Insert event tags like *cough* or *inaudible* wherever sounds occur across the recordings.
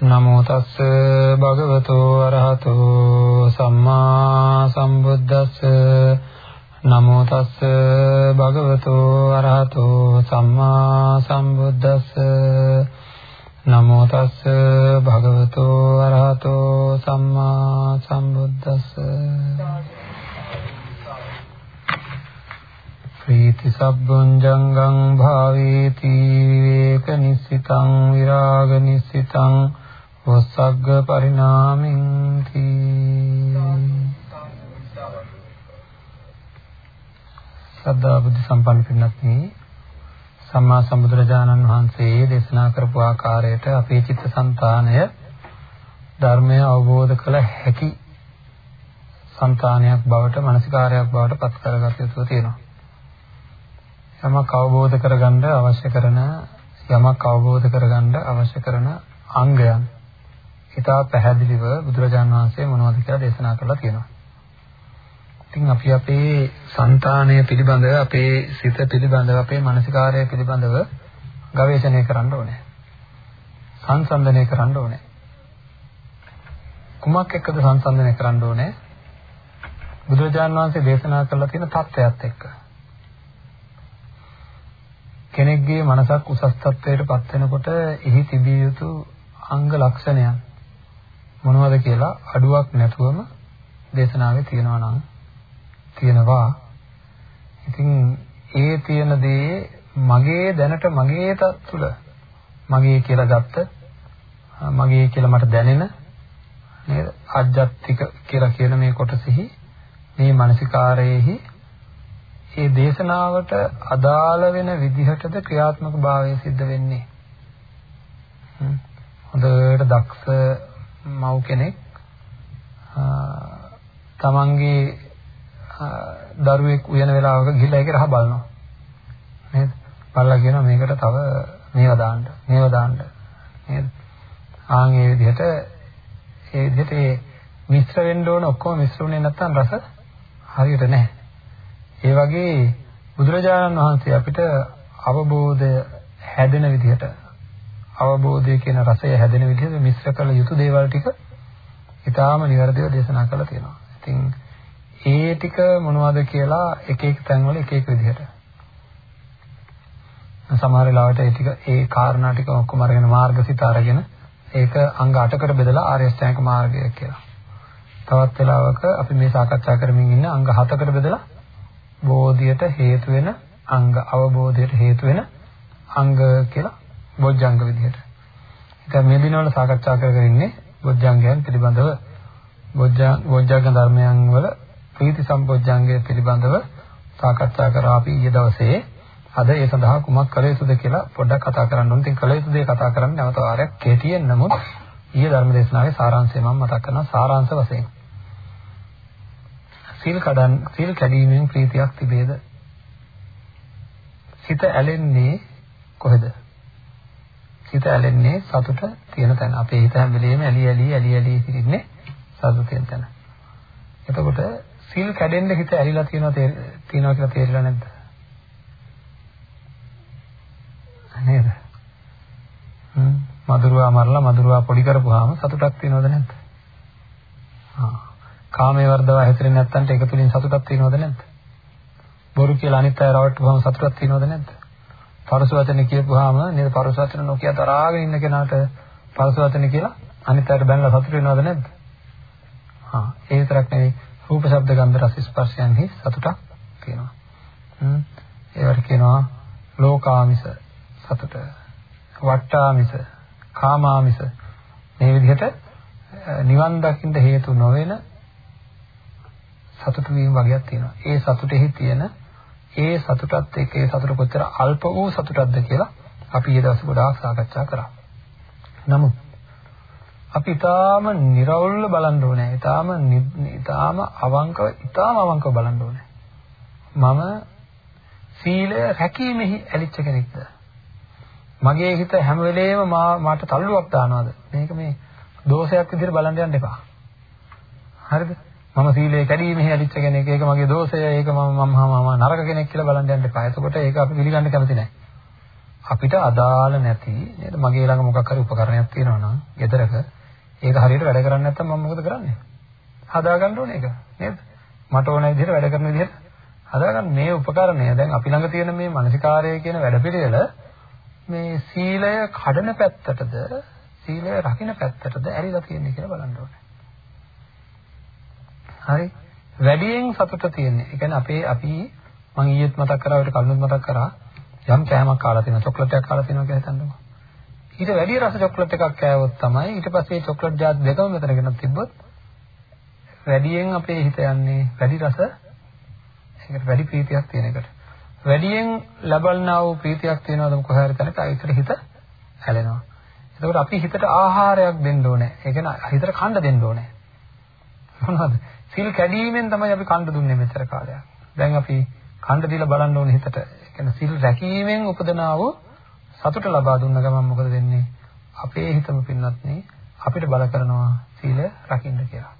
නමෝ තස්ස භගවතෝ අරහතෝ සම්මා සම්බුද්දස්ස. නමෝ තස්ස භගවතෝ අරහතෝ සම්මා සම්බුද්දස්ස. නමෝ තස්ස භගවතෝ අරහතෝ සම්මා සම්බුද්දස්ස. ප්‍රීති සබ්බුංජංගං භාවේති විවේක නිස්සිතං විරාග නිස්සිතං වස්සග්ග පරිණාමින්ති සද්ධා බුද්ධ සම්පන්න පින්වත්නි සම්මා සම්බුදුරජාණන් වහන්සේ දේශනා කරපු ආකාරයට අපේ චිත්තසංතානය ධර්මය අවබෝධ කළ හැකි సంతානයක් බවට මානසිකාරයක් බවට පත් කරගත යුතු තියෙනවා. යමක් අවබෝධ කරගන්න අවශ්‍ය කරන යමක් අවබෝධ කරගන්න අවශ්‍ය කරන අංගයන් ඉතා පැහැදිලිව බුදුරජාණන් වහන්සේ මොනවද කියලා දේශනා කරලා තියෙනවා. ඉතින් අපි අපේ సంతානය පිළිබඳව, අපේ සිත පිළිබඳව, අපේ මානසිකාරය පිළිබඳව ගවේෂණය කරන්න ඕනේ. සංසන්දනය කරන්න ඕනේ. කුමක් එක්කද සංසන්දනය කරන්න ඕනේ? බුදුරජාණන් වහන්සේ දේශනා කරලා තියෙන தත්ත්වයක් එක්ක. කෙනෙක්ගේ මනසක් උසස් තත්ත්වයටපත් වෙනකොට එහි තිබිය යුතු අංග ලක්ෂණයන් මොනවද කියලා අඩුවක් නැතුවම දේශනාවේ තියෙනවා නම් තියෙනවා. ඉතින් ඒ තියෙන දේ මගේ දැනට මගේ තුළ මගේ කියලා ගත්ත මගේ කියලා මට දැනෙන නේද? ආජ්ජත්තික කියලා කියන මේ කොටසෙහි මේ මානසිකාරයේහි ඒ දේශනාවට අදාළ වෙන විදිහටද ක්‍රියාත්මක භාවය සිද්ධ වෙන්නේ? හොඳට දක්ෂ මව් කෙනෙක් තමන්ගේ දරුවෙක් උයන වෙලාවක ගිහිල්ලා ඒක රහ බලනවා. නේද? බලලා කියනවා මේකට තව මේව දාන්න, මේව දාන්න. නේද? ආන් ඒ විදිහට ඒ විදිහට ඒ මිශ්‍ර වෙන්න ඕන ඔක්කොම මිශ්‍ර වුණේ නැත්නම් රස හරියට නැහැ. ඒ වගේ බුදුරජාණන් වහන්සේ අපිට අවබෝධය හැදෙන විදිහට අවබෝධය කියන රසය හැදෙන විදිහට මිශ්‍ර කළ යුතු දේවල් ටික ඊටාම නිවැරදිව දේශනා කරලා තියෙනවා. ඉතින් ඒ ටික මොනවද කියලා එක එක තැන්වල එක එක විදිහට. සමහර වෙලාවට ඒ ටික ඒ කාරණා ටික ඔක්කොම අරගෙන මාර්ගසිත අරගෙන ඒක අංග 8කට බෙදලා ආර්ය අෂ්ටාංග මාර්ගය කියලා. තවත් වෙලාවක අපි මේ සාකච්ඡා කරමින් ඉන්න අංග 7කට බෙදලා බෝධියට හේතු වෙන අංග අවබෝධයට හේතු වෙන අංග කියලා බොජ්ජංග විදිහට. ඉතින් මේ දිනවල සාකච්ඡා කරගෙන ඉන්නේ බොජ්ජංගයන් පිළිබඳව බොජ්ජංග බොජ්ජංග ධර්මයන් වල ප්‍රීති සම්බොජ්ජංගය පිළිබඳව සාකච්ඡා කරා අපි ඊයේ දවසේ අද ඒ සඳහා කුමක් කළ යුතුද කියලා පොඩ්ඩක් කතා කරන්න ඕනේ. ඉතින් කළ යුතු දේ කතා කරන්නේ නැවත වාරයක් කෙටියෙන් නමුත් ඊයේ ධර්ම දේශනාවේ සාරාංශය මම මතක් කරනවා සාරාංශ වශයෙන්. සීල් කඩන් සීල් කැඩීමෙන් ප්‍රීතියක් තිබේද? හිත ඇලෙන්නේ කොහෙද? හිත ඇලෙන්නේ සතුට තියෙන තැන. අපේ හිත හැම වෙලෙම ඇලි ඇලි ඇලි ඇලි ඉන්නේ සතුට තියෙන තැන. එතකොට සීල් කැඩෙන්න හිත ඇලිලා තියෙනවා තියෙනවා කියලා තේරිලා නැද්ද? නේද? හ්ම් මధుරවා මරලා මధుරවා පොඩි කරපුවාම සතුටක් තියෙනවද නැද්ද? ආ කාමයේ වර්ධව හැසිරෙන්නේ නැත්නම් ඒක තුලින් සතුටක් තියෙනවද නැද්ද? බොරු කියලා අනිත් අය රවට්ටුවාම සතුටක් තියෙනවද නැද්ද? පරස වචන කියපුවාම නේද පරස වචන නොකිය තරහාගෙන ඉන්න කෙනාට පරස වචන කියලා අනිත් අයට බැලලා සතුට වෙනවද නැද්ද? හා ඒ විතරක් නෙවෙයි රූප ශබ්ද ගන්ධ රස ස්පර්ශයන්හි සතුටක් තියෙනවා. හ්ම් ඒවට කියනවා ලෝකාමිස සතුට. වට්ටාමිස, කාමාමිස මේ විදිහට නිවන් දකින්න හේතු නොවන සතුට වීම වගේක් තියෙනවා. ඒ සතුටෙහි තියෙන ඒ සතුටත් එක්ක ඒ සතුට කොච්චර අල්ප වූ සතුටක්ද කියලා අපි ඊයේ දවසේ ගොඩාක් සාකච්ඡා කරා. නමුත් අපි ඊටාම निराවුල්ව බලන්න ඕනේ. ඊටාම ඊටාම අවංකව ඊටාම අවංකව බලන්න ඕනේ. මම සීලය රැකීමෙහි ඇලිච්ච කෙනෙක්ද? මගේ හිත හැම වෙලේම මාට තල්ලුවක් දානවාද? මේක මේ දෝෂයක් විදිහට බලන්න යන්න එපා. හරිද? මම සීලය කැඩීමෙහි ඇලිච්ච කෙනෙක්. ඒක මගේ දෝෂය. ඒක මම මම නරක කෙනෙක් කියලා බලන්න යන්න එපා. එතකොට ඒක අපි පිළිගන්න කැමති නැහැ. අපිට අදාළ නැති නේද? මගේ ළඟ මොකක් හරි උපකරණයක් තියෙනවා නම්, ගෙදරක ඒක හරියට වැඩ කරන්නේ නැත්නම් මම මොකද කරන්නේ? හදාගන්න ඕනේ ඒක. නේද? මට ඕන විදිහට වැඩ කරන විදිහට හදාගන්න මේ උපකරණය දැන් අපි ළඟ තියෙන මේ මානසිකාරය කියන වැඩපිළිවෙල මේ සීලය කඩන පැත්තටද සීලය රකින්න පැත්තටද ඇරිලා තියෙන්නේ කියලා බලන්න ඕනේ. හරි. වැඩියෙන් සතුට තියෙන්නේ. ඒ කියන්නේ අපේ අපි මම ඊයේත් මතක් කරා ඔයාලට කලින් මතක් කරා යම් කෑමක් කාලා තියෙනවා චොක්ලට් එකක් කාලා තියෙනවා කියලා හිතන්නකෝ. ඊට වැඩි රස චොක්ලට් එකක් කෑවොත් තමයි ඊට පස්සේ චොක්ලට් ජාත් දෙකම මෙතන ගෙනත් තිබ්බොත් වැඩියෙන් අපේ හිත යන්නේ වැඩි රස ඒකට වැඩි ප්‍රීතියක් තියෙන එකට. වැඩියෙන් ලබන්නා වූ ප්‍රීතියක් තියෙනවද කොහේ හරි තැනක ඒකට හිත හැලෙනවා. එතකොට අපි හිතට ආහාරයක් දෙන්න ඕනේ. ඒ කියන්නේ හිතට කන්න දෙන්න ඕනේ. මොනවද? සිල් කැඩීමෙන් තමයි අපි කන්න දුන්නේ මෙතර කාලයක්. දැන් අපි කන්න දීලා බලන්න ඕනේ හිතට. ඒ කියන්නේ සිල් රැකීමෙන් උපදනා වූ සතුට ලබා දුන්න ගමන් මොකද වෙන්නේ? අපේ හිතම පින්නත් නේ අපිට බල කරනවා සීල රකින්න කියලා.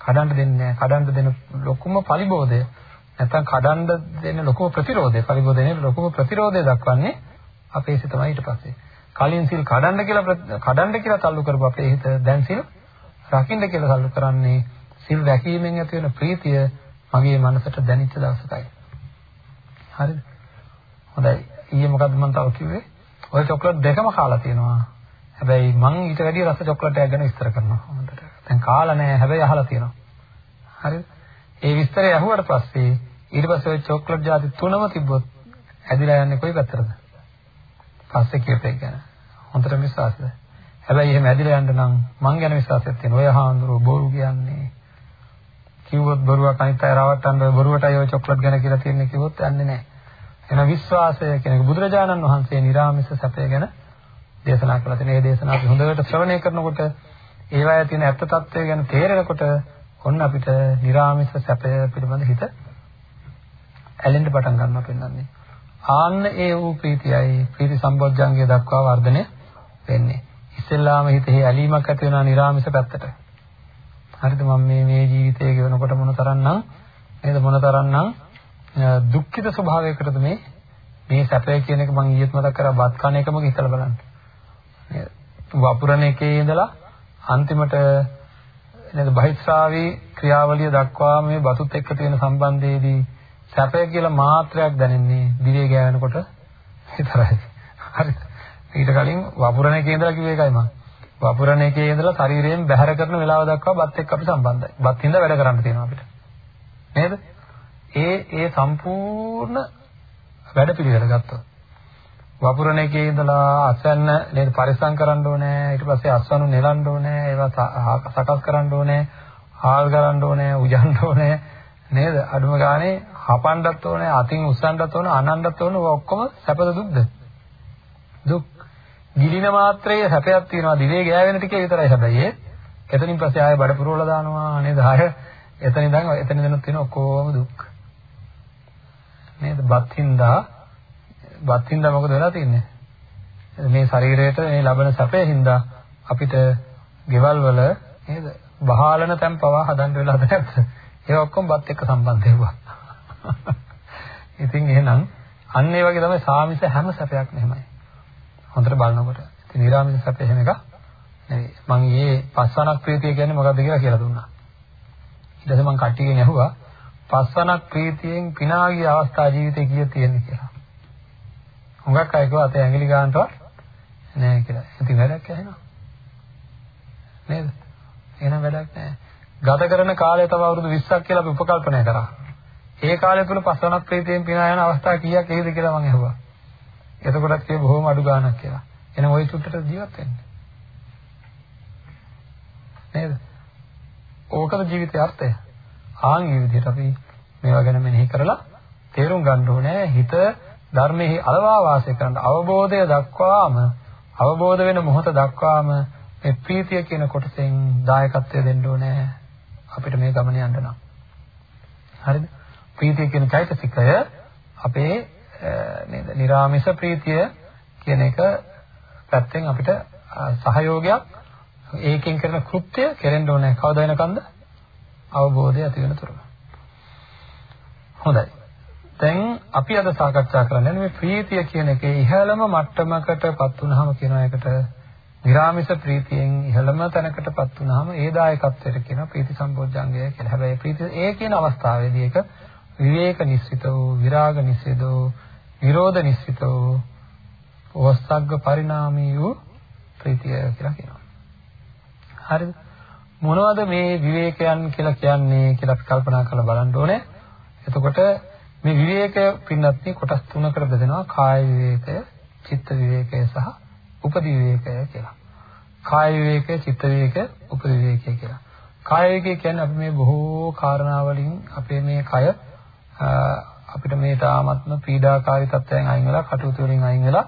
කඩන්න දෙන්නේ නැහැ. කඩන්න දෙන ලොකුම පරිබෝධය නැත්නම් කඩන්න දෙන ලොකුම ප්‍රතිරෝධය පරිබෝධනේ ලොකුම ප්‍රතිරෝධය දක්වන්නේ අපේ සිතමයි ඊට පස්සේ. කලින් සිල් කඩන්න කියලා කඩන්න කියලා තල්ලු කරපු අපේ හිත දැන් සිල් රකින්න කියලා තල්ලු කරන්නේ සිල් රැකීමෙන් ඇති වෙන ප්‍රීතිය මගේ මනසට දැනෙච්ච දවසකයි. හරිද? හොඳයි. ඊයේ මොකද්ද මම තව කිව්වේ? ඔය චොක්ලට් දෙකම කාලා තියෙනවා. හැබැයි මං ඊට වැඩිය රස චොක්ලට් එකක් ගැන විස්තර කරනවා. හොඳට. දැන් කාලා නැහැ. හැබැයි අහලා තියෙනවා. හරිද? ඒ විස්තරය අහුවට පස්සේ ඊට පස්සේ ඔය චොක්ලට් ಜಾති තුනම තිබ්බොත් ඇදිලා යන්නේ කොයි පැත්තටද? පස්සේ කියපේ ගැන. හොඳට විශ්වාසද? හැබැයි එහෙම ඇදිලා යන්න නම් මං ගැන විශ්වාසයක් තියෙනවා. ඔය හාමුදුරුවෝ බොරු කියන්නේ. කිව්වොත් බොරුවක් අනිත් අය රවට්ටන්න බොරුවටයි ඔය චොක්ලට් ගැන කියලා තියෙන්නේ කිව්වොත් යන්නේ නැහැ. එන විශ්වාසය කියන එක බුදුරජාණන් වහන්සේ නිර්ාමිෂ සැපය ගැන දේශනා කළා. ඒ දේශනා අපි හොඳට ශ්‍රවණය කරනකොට ඒවායේ තියෙන ඇත්ත తත්වය ගැන තේරෙනකොට ඔන්න අපිට නිර්ාමිෂ සැපය පිළිබඳ හිත ඇලෙන්න පටන් ගන්නවා පෙන්වන්නේ. ආන්න ඒ වූ ප්‍රීතියයි ප්‍රීති සම්බොජ්ජංගය දක්වා වර්ධනය වෙන්නේ. ඉස්සෙල්ලාම හිතේ ඇලීමක් ඇති වෙනවා නිර්ාමිෂ පැත්තට. හරිද මම මේ මේ ජීවිතය ගෙවනකොට මොන තරම්නම් නේද මොන තරම්නම් දුක්ඛිත ස්වභාවයකටද මේ මේ සැපය කියන එක මම ඊයේත් මතක් කරා බත් කන එකම හිතලා බලන්න. නේද? වපුරන එකේ ඉඳලා අන්තිමට නේද බහිස්රාවී ක්‍රියාවලිය දක්වා මේ බතුත් එක්ක තියෙන සම්බන්ධයේදී සැපය කියලා මාත්‍රයක් දැනෙන්නේ දිවේ ගෑවෙනකොට විතරයි. හරිද? ඊට කලින් වපුරණ එකේ ඉඳලා කිව්ව එකයි මම. වපුරණ එකේ ඉඳලා ශරීරයෙන් බැහැර කරන වෙලාව දක්වා බත් එක්ක අපි සම්බන්ධයි. බත් හින්දා වැඩ කරන්න තියෙනවා අපිට. නේද? ඒ ඒ සම්පූර්ණ වැඩ පිළිවෙල ගත්තොත්. වපුරණ එකේ ඉඳලා අස්වැන්න නේද? පරිස්සම් කරන්න ඕනේ. ඊට පස්සේ අස්වැන්නු නෙලන්න ඕනේ. ඒවා සකස් කරන්න ඕනේ. හාල් කරන්න ඕනේ. උජන්න ඕනේ. නේද? අඩුම ගානේ හපන්නත් ඕනේ අතින් උස්සන්නත් ඕනේ අනන්නත් ඕනේ. ඔක්කොම සැපද දුක්ද? දුක්. ගිලින මාත්‍රයේ සැපයක් තියෙනවා දිවේ ගෑවෙන ටිකේ විතරයි හැබැයි ඒ එතනින් පස්සේ ආයෙ බඩ පුරවලා දානවා නේද ආයෙ එතන ඉඳන් එතන ඉඳන් තියෙන ඔක්කොම දුක් නේද බත් හින්දා බත් හින්දා මොකද වෙලා තින්නේ? මේ ශරීරයට මේ ලබන සැපේ හින්දා අපිට ගෙවල් වල නේද? බහාලන තැන් පවා හදන්න වෙලා නැද්ද? ඒ ඔක්කොම බත් එක්ක සම්බන්ධ වෙනවා. *laughs* ඉතින් එහෙනම් අන්න ඒ වගේ තමයි සාමිස හැම සැපයක් නෙමෙයි. හොඳට බලනකොට. ඉතින් නිරාමිස සැප එහෙම එකක් නෙවෙයි. මම ඊයේ පස්වනක් ප්‍රීතිය කියන්නේ මොකක්ද කියලා කියලා දුන්නා. ඊට පස්සේ මම කට්ටියගෙන් ඇහුවා පස්වනක් ප්‍රීතියෙන් පිනාගිය අවස්ථා ජීවිතේ කීයක් තියෙන්නේ කියලා. හුඟක් අය කිව්වා අතේ ඇඟිලි ගන්නටවත් නෑ කියලා. ඉතින් වැඩක් ඇහෙනවා. නේද? එහෙනම් වැඩක් නෑ. ගත කරන කාලය තව අවුරුදු 20ක් කියලා අපි උපකල්පනය කරා. ඒ කාලය තුල පස්වනක් ප්‍රීතියෙන් පිනා යන අවස්ථා කීයක් එයිද කියලා මම අහුවා. එතකොටත් කිය බොහොම අඩු ගාණක් කියලා. එහෙනම් ওই තුට්ටට ජීවත් වෙන්න. නේද? ඕකද ජීවිතයේ අර්ථය. ආන් මේ විදිහට අපි මේවා ගැන මෙනෙහි කරලා තේරුම් ගන්න ඕනේ හිත ධර්මයේ අලවා වාසය කරන්න අවබෝධය දක්වාම අවබෝධ වෙන මොහොත දක්වාම මේ ප්‍රීතිය කියන කොටසෙන් දායකත්වය දෙන්න ඕනේ අපිට මේ ගමන යන්න නම් හරිද ප්‍රීතිය කියන চৈতසිකය අපේ නේද? निराமிස ප්‍රීතිය කියන එක පැත්තෙන් අපිට සහයෝගයක් ඒකෙන් කරන කෘත්‍ය කෙරෙන්න ඕනේ කවදා වෙනකන්ද? අවබෝධය ඇති වෙන තුරුම. හොඳයි. දැන් අපි අද සාකච්ඡා කරන්නේ මේ ප්‍රීතිය කියන එකේ ඉහළම මට්ටමකටපත් වුනහම කියන එකට විරාමිස ප්‍රීතියෙන් ඉහළම තැනකටපත් වුනහම ඒ දායකත්වයට කියන ප්‍රීති සම්බෝධ්‍යංගය කියලා. හැබැයි ප්‍රීති ඒ කියන අවස්ථාවේදී ඒක විවේක නිස්සිත වූ, විරාග නිස්සිත වූ, විරෝධ නිස්සිත වූ, වස්සග්ග පරිණාමී වූ ප්‍රීතිය කියලා කියනවා. හරිද? මොනවද මේ විවේකයන් කියලා කියන්නේ කියලා අපි කල්පනා කරලා බලන්න ඕනේ. එතකොට මේ විවේකය පින්නත් කොටස් තුනකට බෙදෙනවා කාය විවේකය, චිත්ත විවේකය සහ උපදි විවේකය කියලා. කාය විවේකය, චිත්ත විවේකය, උපදි විවේකය කියලා. කාය විවේකය කියන්නේ අපි මේ බොහෝ කාරණා වලින් අපේ මේ කය අපිට මේ තාමත්ම පීඩාකාරී තත්ත්වයන් අයින් වෙලා කටයුතු වලින් අයින් වෙලා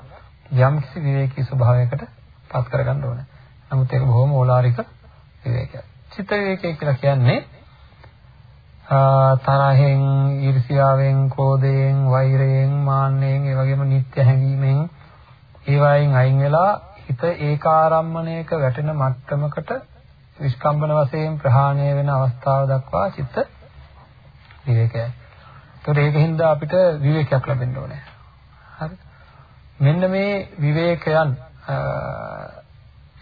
යම්කිසි විවේකී ස්වභාවයකට පත් කරගන්න ඕනේ. නමුත් ඒක බොහොම ඕලාරික විවේකයක්. චිත්ත විවේකය කියලා කියන්නේ තරහෙන්, ඊර්ෂියාවෙන්, ක්‍රෝධයෙන්, වෛරයෙන්, මාන්නයෙන්, ඒ වගේම නිත්‍ය හැඟීමෙන් ඒ වයින් අයින් වෙලා හිත ඒකාරම්මණයක වැටෙන මට්ටමකට විස්කම්බන වශයෙන් ප්‍රහාණය වෙන අවස්ථාව දක්වා චිත්ත විවේකයයි. ඒතකොට ඒකින්ද අපිට විවේකයක් ලැබෙන්න ඕනේ. හරි. මෙන්න මේ විවේකයන්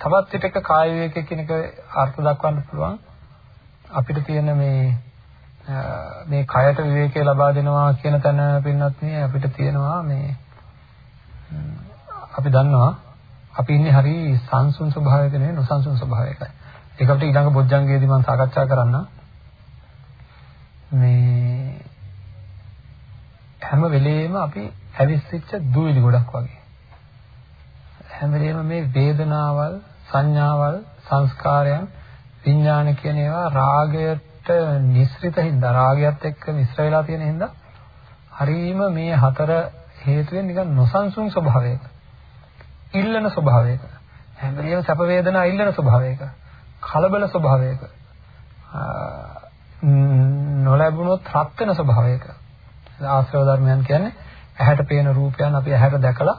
තවත් පිටක කාය විවේකය කියන එක අර්ථ දක්වන්න පුළුවන්. අපිට තියෙන මේ මේ කයට විවේකය ලබා දෙනවා කියන තැන පින්නත් අපිට තියෙනවා මේ අපි දන්නවා අපි ඉන්නේ හරි සංසුන් ස්වභාවයක නෙවෙයි නොසන්සුන් ස්වභාවයකයි. ඒක අපිට ඊළඟ බොජ්ජංගයේදී මම සාකච්ඡා කරන්න. මේ හැම වෙලෙම අපි ඇවිස්සිච්ච දූවිලි ගොඩක් වගේ. හැම වෙලෙම මේ වේදනාවල්, සංඥාවල්, සංස්කාරයන්, විඥාන කියන ඒවා රාගයට නිස්ෘත හින්දා රාගයත් එක්ක මිශ්‍ර වෙලා තියෙන හින්දා හරීම මේ හතර හේතුවෙන් නිකන් නොසන්සුන් ස්වභාවයක. ඉල්ලන ස්වභාවයක හැම වෙලේම සැප වේදනා ඉල්ලන ස්වභාවයක කලබල ස්වභාවයක නොලැබුණොත් රත් වෙන ස්වභාවයක ආශ්‍රව ධර්මයන් කියන්නේ ඇහැට පේන රූපයන් අපි ඇහැට දැකලා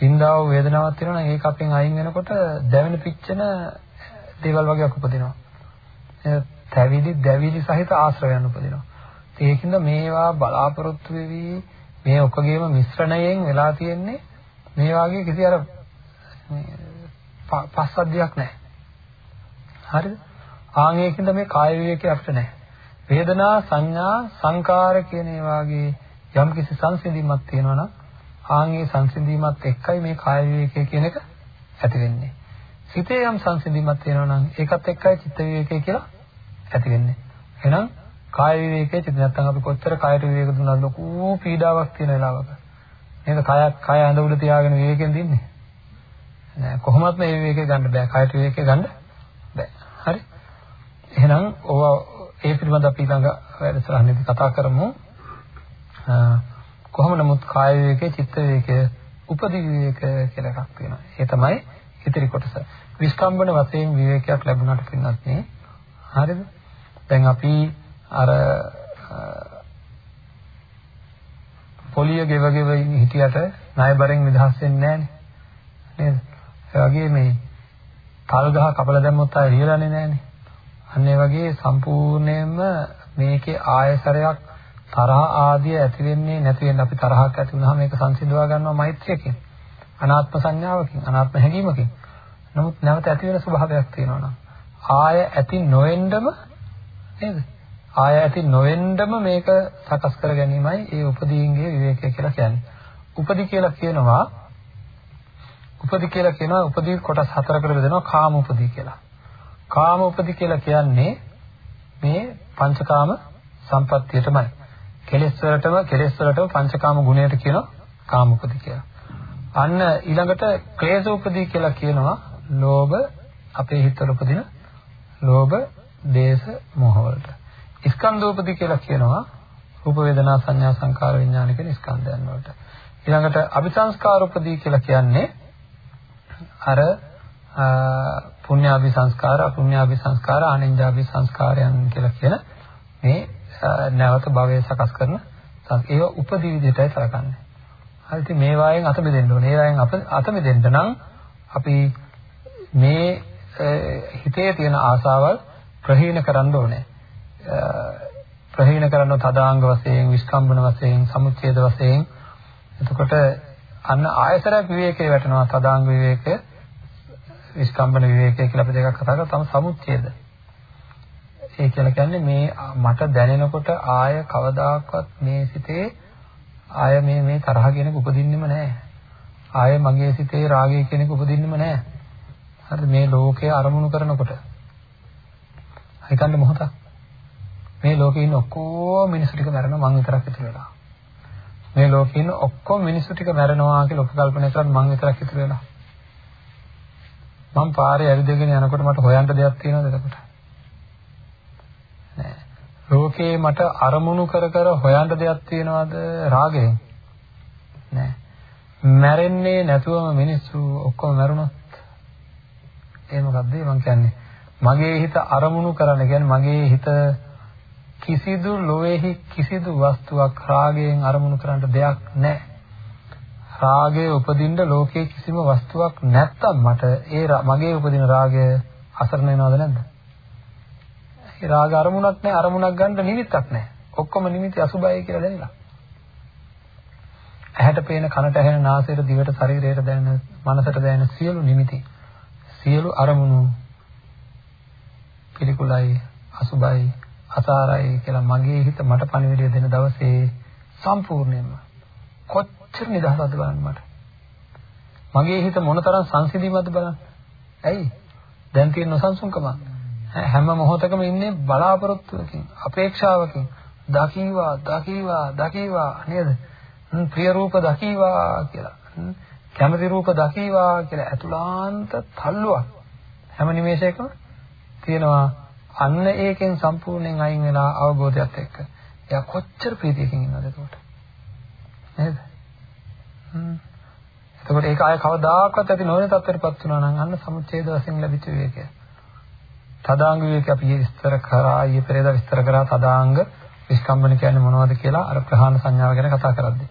විඳාව වේදනාවක් තියෙනවා නම් ඒක අපෙන් අයින් වෙනකොට දැවෙන පිච්චෙන දේවල් වගේක් උපදිනවා. තැවිලි දැවිලි සහිත ආශ්‍රවයන් උපදිනවා. ඒකින්ද මේවා බලාපොරොත්තු වෙවි මේ ඔකගේම මිශ්‍රණයෙන් වෙලා තියෙන්නේ මේ වාගේ කිසි අර පස්සද්ධියක් නැහැ. හරිද? ආන් ඒකින්ද මේ කාය විවේකේ අපිට නැහැ. වේදනා සංඥා සංකාර කියන ඒ වාගේ යම් කිසි සංසිඳීමක් තියෙනවා නම් ආන් ඒ සංසිඳීමත් එක්කයි මේ කාය විවේකය කියන එක ඇති වෙන්නේ. සිතේ යම් සංසිඳීමක් තියෙනවා නම් ඒකත් එක්කයි චිත්ත විවේකය කියලා ඇති වෙන්නේ. එහෙනම් කාය විවේකයේ චිත්ත නැත්තම් අපි කොච්චර කායට විවේක දුන්නාද ලොකු පීඩාවක් තියෙන වෙලාවක. නේද? කයක් කය ඇඳ උඩ තියාගෙන විවේකයෙන් දින්නේ. නෑ කොහොමත් මේ විවේකේ ගන්න බෑ. කායට විවේකේ ගන්න බෑ. හරි. එහෙනම් ඕවා ඒ පිළිබඳ අපි ළඟ වැඩසටහනේදී කතා කරමු. කොහොම නමුත් කාය විවේකේ, චිත්ත විවේකේ, උපදි විවේක කියලා එකක් තියෙනවා. ඒ තමයි ඉතිරි කොටස. විස්කම්බන වශයෙන් විවේකයක් ලැබුණාට පින්නත් නේ. හරිද? දැන් අපි අර පොලිය ගෙව ගෙව හිටියට ණයබරෙන් නිදහස් වෙන්නේ නැහැ නේද? ඒ වගේ මේ තල් ගහ කපලා දැම්මොත් ආයෙ රියලානේ නැහනේ. අන්න ඒ වගේ සම්පූර්ණයෙන්ම මේකේ ආයසරයක් තරහ ආදිය ඇති වෙන්නේ නැති වෙන අපි තරහක් ඇති වුනහම මේක සංසිඳවා ගන්නවා මෛත්‍රියකින්. අනාත්ම සංඥාවකින්, අනාත්ම හැඟීමකින්. නමුත් නැවත ඇති වෙන ස්වභාවයක් තියෙනවා නම් ආය ඇති නොවෙන්නම නේද? ආය ඇති නොවෙන්නම මේක සකස් කර ගැනීමයි ඒ උපදීන්ගේ විවේකය කියලා කියන්නේ. උපදි කියලා කියනවා උපදි කියලා කියනවා උපදී කොටස් හතරකට බෙදෙනවා කාම උපදී කියලා. කාම උපදී කියලා කියන්නේ මේ පංචකාම සම්පත්තියටමයි. කෙලෙස් වලටම කෙලෙස් වලටම පංචකාම ගුණයට කියනවා කාම උපදී කියලා. අන්න ඊළඟට ක්ලේශ උපදී කියලා කියනවා ලෝභ අපේ හිතවල උපදින ලෝභ, දේශ, මොහ වලට. ස්කන්ධෝපදී කියලා කියනවා රූප වේදනා සංඥා සංකාර විඥාන කියන ස්කන්ධයන් වලට. ඊළඟට අபிසංස්කාර උපදී කියලා කියන්නේ අර පුඤ්ඤාභි සංස්කාර අපුඤ්ඤාභි සංස්කාර ආනෙන්ජාභි සංස්කාරයන් කියලා කියන මේ නැවත භවය සකස් කරන ඒවා උපදී විදිහටයි සලකන්නේ. හරි ඉතින් මේ වායෙන් අත බෙදෙන්න ඕනේ. ඒ වායෙන් අත බෙදෙන්න නම් අපි මේ හිතේ තියෙන ආසාවල් ප්‍රහීන කරන්න ඕනේ. ප්‍රහීන කරන තදාංග වශයෙන්, විස්කම්බන වශයෙන්, සමුච්ඡේද වශයෙන් එතකොට අන්න ආයතරක් විවේකේ වැටෙනවා තදාංග විවේකය විස්කම්බන විවේකය කියලා අපි දෙකක් කතා කරා. තම සමුච්ඡේද. ඒ කියලා කියන්නේ මේ මට දැනෙනකොට ආය කවදාකවත් මේ සිතේ ආය මේ මේ තරහ කෙනෙක් උපදින්නෙම නැහැ. ආය මගේ සිතේ රාගය කෙනෙක් උපදින්නෙම නැහැ. හරි මේ ලෝකය අරමුණු කරනකොට. හිතන්න මොහොතක්? මේ ලෝකේ ඉන්න ඔක්කොම මිනිස්සු ටික මැරෙනවා මං විතරක් ඉතුරු වෙලා. මේ ලෝකේ ඉන්න ඔක්කොම මිනිස්සු ටික මැරෙනවා කියලා උපකල්පනය කරලා මං විතරක් ඉතුරු වෙලා. මම පාරේ ඇවිදගෙන යනකොට මට හොයන්න දෙයක් තියෙනවද එතකොට? නෑ. ලෝකේ මට අරමුණු කර කර හොයන්න දෙයක් තියෙනවද රාගයෙන්? නෑ. මැරෙන්නේ නැතුවම මිනිස්සු ඔක්කොම මැරුණොත් ඒ මොකද්ද මම කියන්නේ? මගේ හිත අරමුණු කරන්න කියන්නේ මගේ හිත කිසිදු ලෝෙහි කිසිදු වස්තුවක් රාගයෙන් අරමුණු කරන්න දෙයක් නැහැ. රාගය උපදින්න ලෝකයේ කිසිම වස්තුවක් නැත්තම් මට ඒ මගේ උපදින රාගය අසරණ වෙනවද නැද්ද? ඒ රාග අරමුණක් නැහැ අරමුණක් ගන්න නිමිත්තක් නැහැ. ඔක්කොම නිමිති අසුබයි කියලා දැනিলা. ඇහැට පේන කනට ඇහෙන නාසයට දිවට ශරීරයට දැනෙන මනසට දැනෙන සියලු නිමිති සියලු අරමුණු පිළිකුලයි අසුබයි අසාරයි කියලා මගේ හිත මට පණිවිඩය දෙන දවසේ සම්පූර්ණයෙන්ම කොච්චර නිදහසක්ද බලන්න මට. මගේ හිත මොනතරම් සංසිඳීමක්ද බලන්න. ඇයි? දැන් තියෙන නොසන්සුන්කම. හැම මොහොතකම ඉන්නේ බලාපොරොත්තුවකින්, අපේක්ෂාවකින්. දකීවා, දකීවා, දකීවා නේද? ප්‍රිය රූප දකීවා කියලා. කැමති රූප දකීවා කියලා අතුලාන්ත තල්ලුවක් හැම නිමේෂයකම තියෙනවා. අන්න ඒකෙන් සම්පූර්ණයෙන් අයින් වෙලා අවබෝධයත් එක්ක. එයා කොච්චර ප්‍රීතියකින් ඉන්නවද එතකොට? නේද? හ්ම්. එතකොට ඒක ආය කවදාකවත් ඇති නොවන තත්ත්වයකටපත් වුණා නම් අන්න සමුච්ඡේද වශයෙන් ලැබිච්ච විවේකය. තදාංග විවේක අපි විස්තර කරා ඊයේ පෙරේද විස්තර කරා තදාංග විස්කම්බන කියන්නේ මොනවද කියලා අර ප්‍රහාණ සංඥාව ගැන කතා කරද්දී.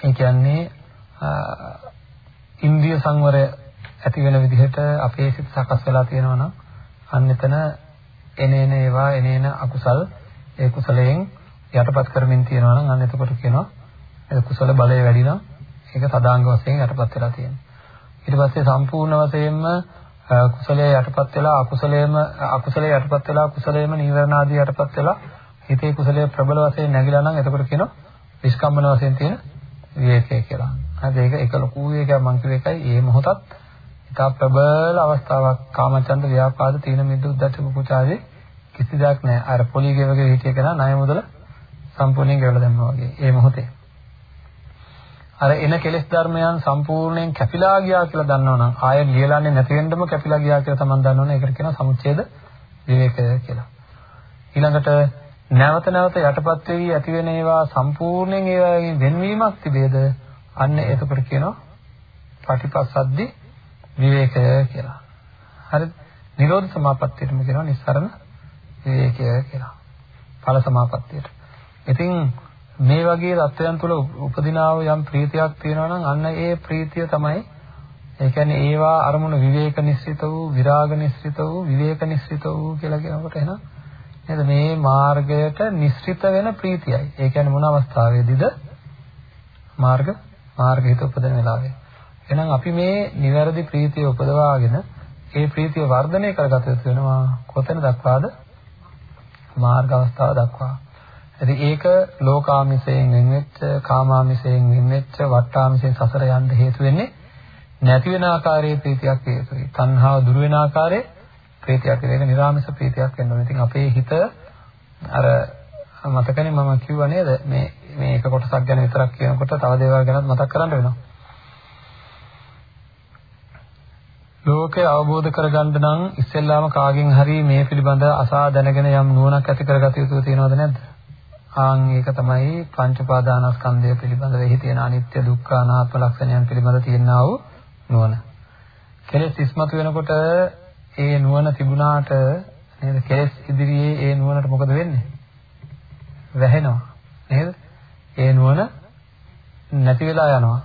ඒ කියන්නේ ඉන්ද්‍රිය සංවරය ඇති වෙන විදිහට අපේ සිත සකස් වෙලා තියෙනවා නම් අන්න එතන එනේන ඒවා එනේන අකුසල් ඒ කුසලයෙන් යටපත් කරමින් තියෙනවා නම් අන්න එතකොට කියනවා ඒ කුසල බලය වැඩි නම් ඒක සදාංග වශයෙන් යටපත් වෙලා තියෙනවා. ඊට පස්සේ සම්පූර්ණ වශයෙන්ම කුසලයේ යටපත් වෙලා අකුසලයේම අකුසලයේ යටපත් වෙලා කුසලයේම නීවරණ ආදී යටපත් වෙලා හිතේ කුසලයේ ප්‍රබල වශයෙන් නැగిලා නම් එතකොට කියනවා විස්කම්බන වශයෙන් තියෙන විවේකය කියලා. හරිද? ඒක එක ලොකු එකක් මං කිව්ව එකයි ඒ මොහොතත් ඉතා ප්‍රබල අවස්ථාවක් කාමචන්ද ව්‍යාපාද තීන මිද්ද උද්දච්ච කුචාදී කිසි දෙයක් නැහැ. අර පොලි ගෙවගේ හිටිය කෙනා ණය මුදල සම්පූර්ණයෙන් ගෙවලා දැම්මා වගේ. ඒ මොහොතේ. අර එන කෙලෙස් ධර්මයන් සම්පූර්ණයෙන් කැපිලා ගියා කියලා දන්නවනම් ආයෙ ලියලාන්නේ නැති වෙන්නම කැපිලා ගියා කියලා තමන් දන්නවනේ ඒකට කියනවා සමුච්ඡේද විවේකය කියලා. ඊළඟට නැවත නැවත යටපත් වෙවි ඇති වෙන ඒවා සම්පූර්ණයෙන් ඒවායින් වෙන්වීමක් තිබේද? අන්න එතකොට කියනවා පටිපස්සද්දි විවේකය කියලා. හරිද? නිරෝධ සමාපත්තියටම කියනවා නිස්සරණ විවේකය කියලා. ඵල සමාපත්තියට. ඉතින් මේ වගේ தත්වයන් තුළ උපදිනාව යම් ප්‍රීතියක් තියෙනවා නම් අන්න ඒ ප්‍රීතිය තමයි ඒ කියන්නේ ඒවා අරමුණු විවේක නිස්සිත වූ විරාග නිස්සිත වූ විවේක නිස්සිත වූ කියලා කියනකොට එහෙනම් නේද මේ මාර්ගයට නිස්සිත වෙන ප්‍රීතියයි. ඒ කියන්නේ මොන අවස්ථාවේදීද? මාර්ග මාර්ග හිත උපදින වෙලාවේ. එහෙනම් අපි මේ නිවැරදි ප්‍රීතිය උපදවාගෙන ඒ ප්‍රීතිය වර්ධනය කරගත යුතු වෙනවා කොතන දක්වාද? මාර්ග අවස්ථාව දක්වා. ඉතින් ඒක ලෝකාමිසයෙන් වෙන්වෙච්ච, කාමාමිසයෙන් වෙන්වෙච්ච, වට්ටාමිසයෙන් සසර යන්න හේතු වෙන්නේ නැති වෙන ආකාරයේ ප්‍රීතියක් හේතුයි. තණ්හාව දුර වෙන ආකාරයේ ප්‍රීතියක් ඒක නිර්ාමිස ප්‍රීතියක් වෙනවා. ඉතින් අපේ හිත අර මතකනේ මම කිව්වා නේද මේ මේ එක කොටසක් ගැන විතරක් කියනකොට තව දේවල් ගැනත් මතක් කරන්න වෙනවා. ලෝකය අවබෝධ කරගන්න නම් ඉස්සෙල්ලාම කාගෙන් හරි මේ පිළිබඳ අසා දැනගෙන යම් නුවණක් ඇති කරගත යුතු තියෙනවද නැද්ද? ආන් ඒක තමයි පංච පාදානස්කන්ධය පිළිබඳව එහි තියෙන අනිත්‍ය දුක්ඛ අනාත්ම ලක්ෂණයන් පිළිබඳ තියෙනා වූ නුවණ. කෙලෙස් ඉස්මතු වෙනකොට ඒ නුවණ තිබුණාට නේද? කෙලෙස් ඉදිරියේ ඒ නුවණට මොකද වෙන්නේ? වැහෙනවා. නේද? ඒ නුවණ නැති වෙලා යනවා.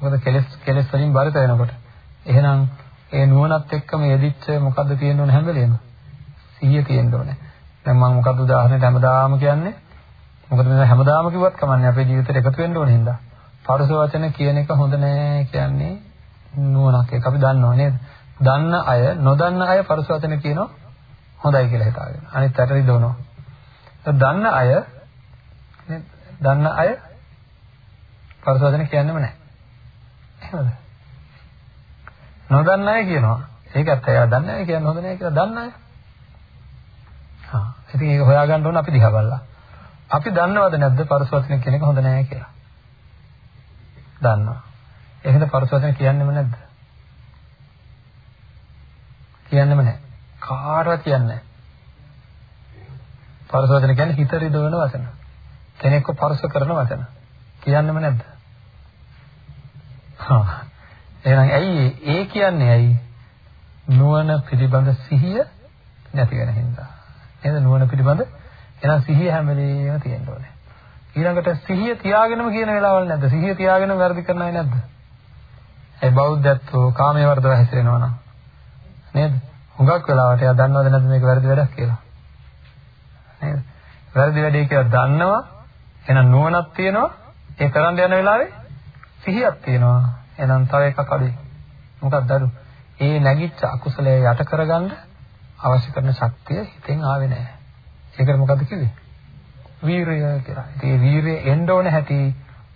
මොකද කෙලෙස් කෙලෙස් වලින් බරිත වෙනකොට. එහෙනම් ඒ නුවණත් එක්කම යෙදිච්ච මොකද්ද තියෙන්න ඕන හැම වෙලේම? සිහිය තියෙන්න ඕනේ. දැන් මම මොකද්ද උදාහරණයක් හැමදාම කියන්නේ? මොකද මේ හැමදාම කිව්වත් කමන්නේ අපේ ජීවිතේට එකතු වෙන්න ඕනේ හින්දා. පරස වචන කියන එක හොඳ නෑ කියන්නේ නුවණක් ඒක අපි දන්නවා නේද? දන්න අය නොදන්න අය පරස වචන කියනවා හොඳයි කියලා හිතාගෙන. අනිත් පැට රිදවනවා. දන්න අය දන්න අය පරස වචන කියන්නෙම නැහැ. එහෙමද? නොදන්න අය කියනවා. ඒකත් එයා දන්නේ නැහැ කියන්නේ හොඳ නැහැ කියලා දන්න අය. හා. ඉතින් ඒක හොයාගන්න ඕන අපි දිහා බලලා. අපි දන්නවද නැද්ද පරස වචන කියන එක හොඳ නැහැ කියලා? දන්නවා. එහෙනම් පරස වචන කියන්නෙම නැද්ද? කියන්නෙම නැහැ. කාටවත් කියන්නේ නැහැ. පරස වචන කියන්නේ හිත රිදවන වචන. කෙනෙක්ව පරස කරන වචන. කියන්නෙම නැද්ද? හා. එහෙනම් ඇයි ඒ කියන්නේ ඇයි? නුවණ පිළිබඳ සිහිය නැති වෙන හින්දා. නේද? නුවණ පිළිබඳ එහෙනම් සිහිය හැම වෙලේම තියෙන්න ඕනේ. ඊළඟට සිහිය තියාගෙනම කියන වෙලාවල් නැද්ද? සිහිය තියාගෙනම වැරදි කරන අය නැද්ද? ඒ බෞද්ධත්වෝ කාමයේ වර්ධව හැසිරෙනවා නම් නේද? හුඟක් වෙලාවට එයා දන්නවද නැද්ද මේක වැරදි වැඩක් කියලා? නේද? වැරදි වැඩේ කියලා දන්නවා. එහෙනම් නුවණක් තියෙනවා. ඒ කරන්න යන වෙලාවේ සිහියක් තියෙනවා. එහෙනම් තව එකක් අඩුයි. මොකක්ද අඩු? ඒ නැගිච්ච අකුසලයේ යට කරගන්න අවශ්‍ය කරන ශක්තිය හිතෙන් ආවේ නැහැ. ඒකට මොකද්ද කිව්වේ? වීරය කියලා. ඉතින් මේ වීරය එන්න ඕන හැටි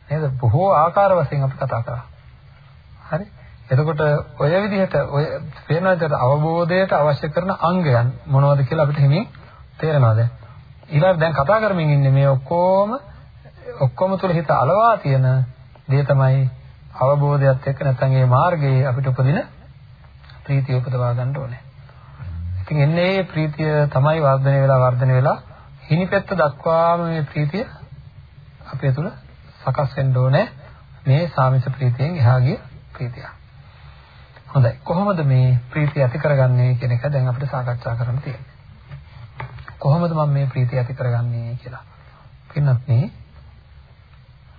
නේද? බොහෝ ආකාර වශයෙන් අපි කතා කරා. හරි? එතකොට ඔය විදිහට ඔය පේන විදිහට අවබෝධයට අවශ්‍ය කරන අංගයන් මොනවද කියලා අපිට හිමින් තේරෙනවා දැන්. ඊළඟ දැන් කතා කරමින් ඉන්නේ මේ ඔක්කොම ඔක්කොම තුල හිත අලවා තියෙන දේ තමයි අවබෝධයත් එක්ක නැත්නම් මේ මාර්ගයේ අපිට උපදින ප්‍රීතිය උපදවා ගන්න ඕනේ. ඉතින් එන්නේ මේ ප්‍රීතිය තමයි වර්ධනය වෙලා වර්ධනය වෙලා හිණිපෙත්ත දක්වාම මේ ප්‍රීතිය අපේ තුල සකස් වෙන්න ඕනේ මේ සාමිස ප්‍රීතියෙන් එහා ගිය ප්‍රීතිය. හොඳයි. කොහොමද මේ ප්‍රීතිය ඇති කරගන්නේ කියන එක දැන් අපිට සාකච්ඡා කරන්න තියෙන්නේ. කොහොමද මම මේ ප්‍රීතිය ඇති කරගන්නේ කියලා. පින්නත් මේ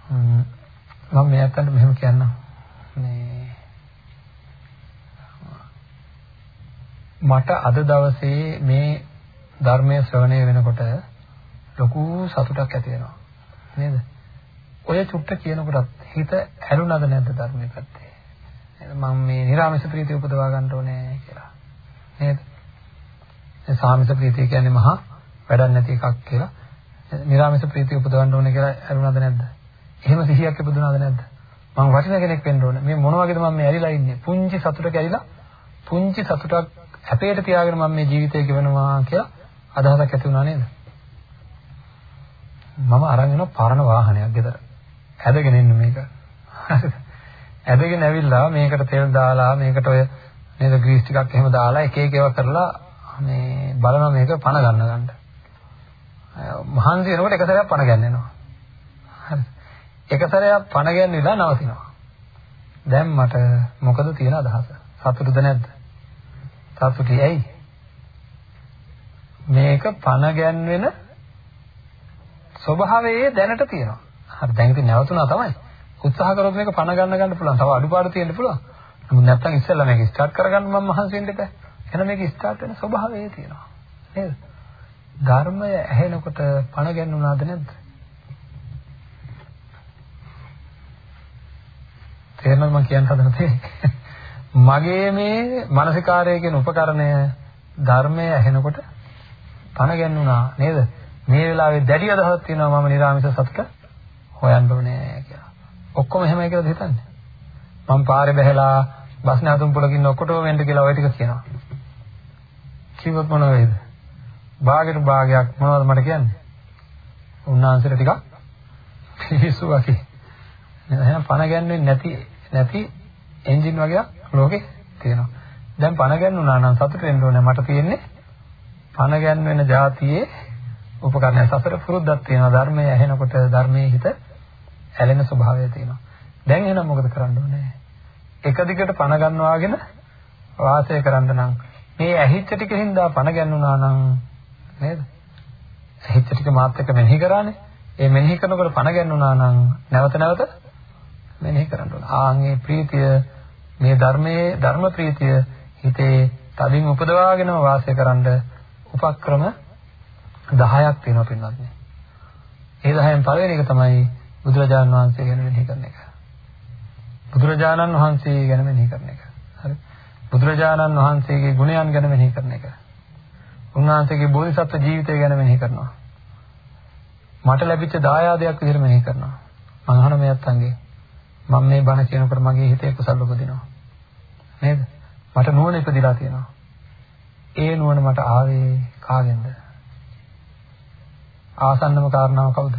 මම මේ අතට මෙහෙම කියන්නම්. මේ මට අද දවසේ මේ ධර්මයේ ශ්‍රවණය වෙනකොට ලොකු සතුටක් ඇති වෙනවා. නේද? ඔය චුට්ට කියනකොටත් හිත ඇලුනද නැද්ද ධර්මයේ පැත්තේ? මම මේ නිර්ආමිෂ ප්‍රීතිය උපදවා ගන්න ඕනේ කියලා. නේද? ඒ සාමිෂ ප්‍රීතිය කියන්නේ මහා වැඩක් නැති එකක් කියලා. නිර්ආමිෂ ප්‍රීතිය උපදවන්න ඕනේ කියලා ඇලුනද නැද්ද? එහෙම සිහියක් ඉපදුනාද නැද්ද? මම වටින කෙනෙක් වෙන්න ඕනේ. මේ මොන වගේද මම මේ ඇරිලා ඉන්නේ? පුංචි සතුටක ඇරිලා පුංචි සතුටක් හැපේට තියාගෙන මම මේ ජීවිතය ගෙවනවා කියලා අදහසක් ඇති වුණා නේද? මම අරන් යන පරණ වාහනයක් ගෙදර. ඇදගෙන ඉන්න මේක. ඇදගෙන ඇවිල්ලා මේකට තෙල් දාලා මේකට ඔය නේද ග්‍රීස් ටිකක් එහෙම දාලා එක එක ඒවා කරලා මේ බලනවා මේක පණ ගන්න ගන්න. මහන්සි වෙනකොට එක සැරයක් පණ ගන්නවා. හරි. එක සැරයක් පණ ගන්නවිලා නවතිනවා. දැන් මට මොකද තියෙන අදහස? සතුටුද නැද්ද? සතුටුයි ඇයි? මේක පණ ගැන්වෙන ස්වභාවයේ දැනට තියෙනවා. හරි දැන් ඉතින් නැවතුණා තමයි. උත්සාහ කරොත් මේක පණ ගන්න ගන්න පුළුවන්. තව අඩුපාඩු තියෙන්න පුළුවන්. නමුත් නැත්තම් ඉස්සෙල්ලා මේක ස්ටාර්ට් කරගන්න මම මහන්සි වෙන්න එපා. එහෙනම් මේක ස්ටාර්ට් වෙන ස්වභාවයේ තියෙනවා. නේද? ධර්මය ඇහෙනකොට පණ ගැන්ුණාද නැද්ද? තේරෙනවද මම කියන්න හදන තේ? මගේ මේ මානසිකාරය කියන උපකරණය ධර්මය ඇහෙනකොට පණ ගැන්ුණා නේද? මේ වෙලාවේ දැඩි අදහසක් තියෙනවා මම නිර්ආමිෂ සත්‍ය හොයන්න ඕනේ කියලා. ඔක්කොම එහෙමයි කියලාද හිතන්නේ? මම පාරේ බැහැලා බස් නැවතුම් පොලකින් ඔක්කොටම වෙන්න කියලා ඔය ටික කියනවා. කිව්වොත් මොන වේද? භාගයට භාගයක් මොනවද මට කියන්නේ? උන්වහන්සේට ටිකක් පිස්සු වගේ. එහෙනම් පණ ගැන්වෙන්නේ නැති නැති එන්ජින් වගේක් ලෝකේ තියෙනවා. දැන් පණ ගැන්නුනා නම් සතුට වෙන්න ඕනේ මට තියෙන්නේ පණ ගැන්වෙන જાතියේ උපකරණය සසර පුරුද්දක් තියෙනවා ධර්මයේ ඇහෙනකොට ධර්මයේ හිත ඇලෙන ස්වභාවය තියෙනවා. දැන් එහෙනම් මොකද කරන්න ඕනේ? එක දිගට පණ ගන්නවාගෙන වාසය කරන්න නම් මේ ඇහිච්ච ටික හින්දා පණ ගැන්නුනා නම් නේද? ඇහිච්ච ටික මාත් එක්ක මෙනෙහි කරානේ. ඒ මෙනෙහි කරනකොට පණ ගැන්නුනා නම් නැවත නැවත මෙනෙහි කරන්න ඕන. ආන්ගේ ප්‍රීතිය මේ ධර්මයේ ධර්ම ප්‍රීතිය හිතේ තදින් උපදවාගෙනම වාසය කරන්න උපක්‍රම 10ක් තියෙනවා පින්වත්නි. ඒ 10න් පළවෙනි එක තමයි බුදුරජාණන් වහන්සේ ගැන මෙනෙහි කරන එක. බුදුරජාණන් වහන්සේ ගැන මෙනෙහි කරන එක. හරි. බුදුරජාණන් වහන්සේගේ ගුණයන් ගැන මෙනෙහි කරන එක. උන්වහන්සේගේ බෝධිසත්ව ජීවිතය ගැන මෙනෙහි කරනවා. මට ලැබිච්ච දායාදයක් විදිහට මෙනෙහි කරනවා. මං අහන මේ අත්ංගේ මම මේ බණ කියනකොට මගේ හිතේ කුසල උපදිනවා. නේද? මට නුවණ ඉපදිලා තියෙනවා. ඒ නුවණ මට ආවේ කාගෙන්ද? ආසන්නම කාරණාව කවුද?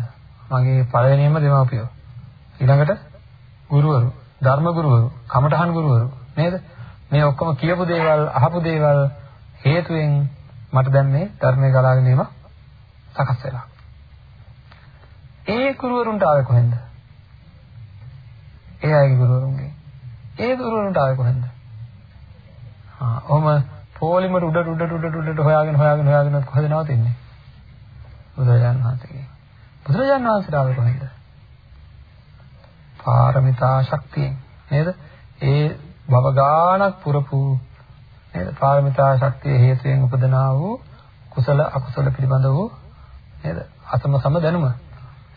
මගේ පළවෙනිම දෙමව්පියෝ. ඊළඟට ගුරුවරු, ධර්ම ගුරුවරු, කමඨහන් ගුරුවරු නේද? මේ ඔක්කොම කියපු දේවල්, අහපු දේවල් හේතුවෙන් මට දැන් මේ ධර්මයේ ගලාගෙන යීම සකස් වෙලා. ඒ ගුරුවරුන්ට ආවේ කොහෙන්ද? ඒ අයගේ ගුරුවරුන්ගේ. ඒ ගුරුවරුන්ට ආවේ කොහෙන්ද? ආ ඔහම පොලිමර උඩට උඩට උඩට උඩට හොයාගෙන හොයාගෙන හොයාගෙන කොහෙද නවතින්නේ? බුදුරජාණන් වහන්සේගේ. බුදුරජාණන් වහන්සේට ආවේ කොහෙන්ද? පාරමිතා ශක්තියෙන් නේද? ඒ භව ගානක් පුරපු නේද? පාරමිතා ශක්තිය හේතුයෙන් උපදනා වූ කුසල අකුසල පිළිබඳ වූ නේද? අසම සම දැනුම.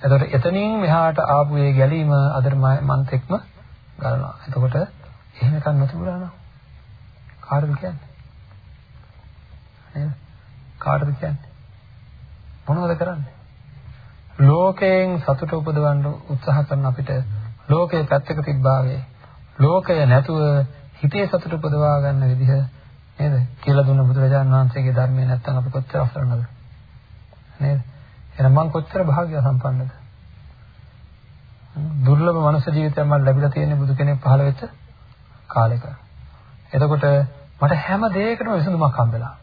එතකොට එතනින් මෙහාට ආපු ඒ ගැලීම අදර මන්තෙක්ම ගන්නවා. එතකොට එහෙම එකක් නැතිවලා නෝ. කාටද කියන්නේ? නේද? කාටද කියන්නේ? මොනවද කරන්නේ? ලෝකයෙන් සතුට උපදවන්න උත්සාහ කරන අපිට ලෝකයේ පැත්තක තිබ්බාවේ ලෝකය නැතුව හිතේ සතුට උපදවා ගන්න විදිහ නේද කියලා දුන්න බුදුරජාණන් වහන්සේගේ ධර්මයේ නැත්තම් අපි කොච්චර අසරණද නේද එහෙනම් මං කොච්චර භාග්‍ය සම්පන්නද දුර්ලභ මනුෂ්‍ය ජීවිතයක් මට ලැබිලා තියෙන බුදු කෙනෙක් පහළ වෙච්ච කාලෙක එතකොට මට හැම දෙයකටම විසඳුමක් හම්බෙලා.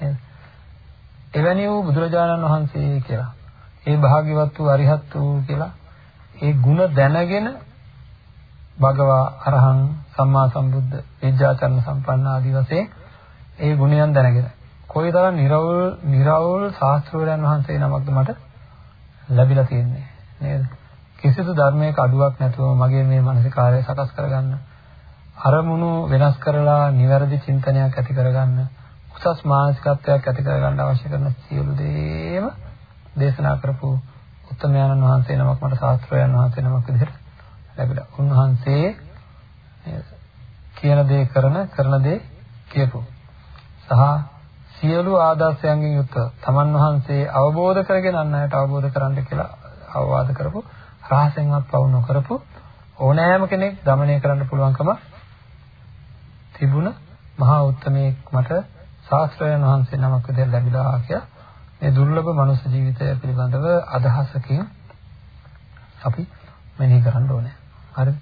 නේද? එවැනි වූ බුදුරජාණන් වහන්සේ කියලා ඒ භාග්‍යවත් වූ අරිහත් වූ කියලා ඒ ಗುಣ දැනගෙන භගවා අරහං සම්මා සම්බුද්ධ විද්‍යාචරණ සම්පන්න ආදි වශයෙන් ඒ ගුණයන් දැනගෙන. කොයිතරම් නිර්වල් නිර්වල් ශාස්ත්‍රවලයන් වහන්සේ නමක්ද මට ලැබිලා තියෙන්නේ. නේද? කිසිදු ධර්මයක අඩුවක් නැතුව මගේ මේ මානසිකාරය සකස් කරගන්න. අරමුණු වෙනස් කරලා නිවැරදි චින්තනයක් ඇති කරගන්න උසස් මානසිකත්වයක් ඇති කරගන්න අවශ්‍ය කරන සියලු දේම දේශනා කරපු උත්තමයන්න් වහන්සේ නමක් මට ශාස්ත්‍රයන් වහන්සේ නමක් විදිහට ලැබිලා. උන්වහන්සේ කියන දේ කරන කරන දේ කියපු. සහ සියලු ආදර්ශයන්ගෙන් යුක්ත තමන් වහන්සේ අවබෝධ කරගෙන අන් අයට අවබෝධ කරන්න කියලා අවවාද කරපු රහසෙන්වත් පවු නොකරපු ඕනෑම කෙනෙක් দমনය කරන්න පුළුවන්කම තිබුණ මහා උත්තමයෙක් මට ශාස්ත්‍රයන් වහන්සේ නමක් විදිහට ලැබිලා කියලා මේ දුර්ලභ මනුෂ්‍ය ජීවිතය පිළිබඳව අදහසකින් අපි මෙනෙහි කරන්න ඕනේ. හරි.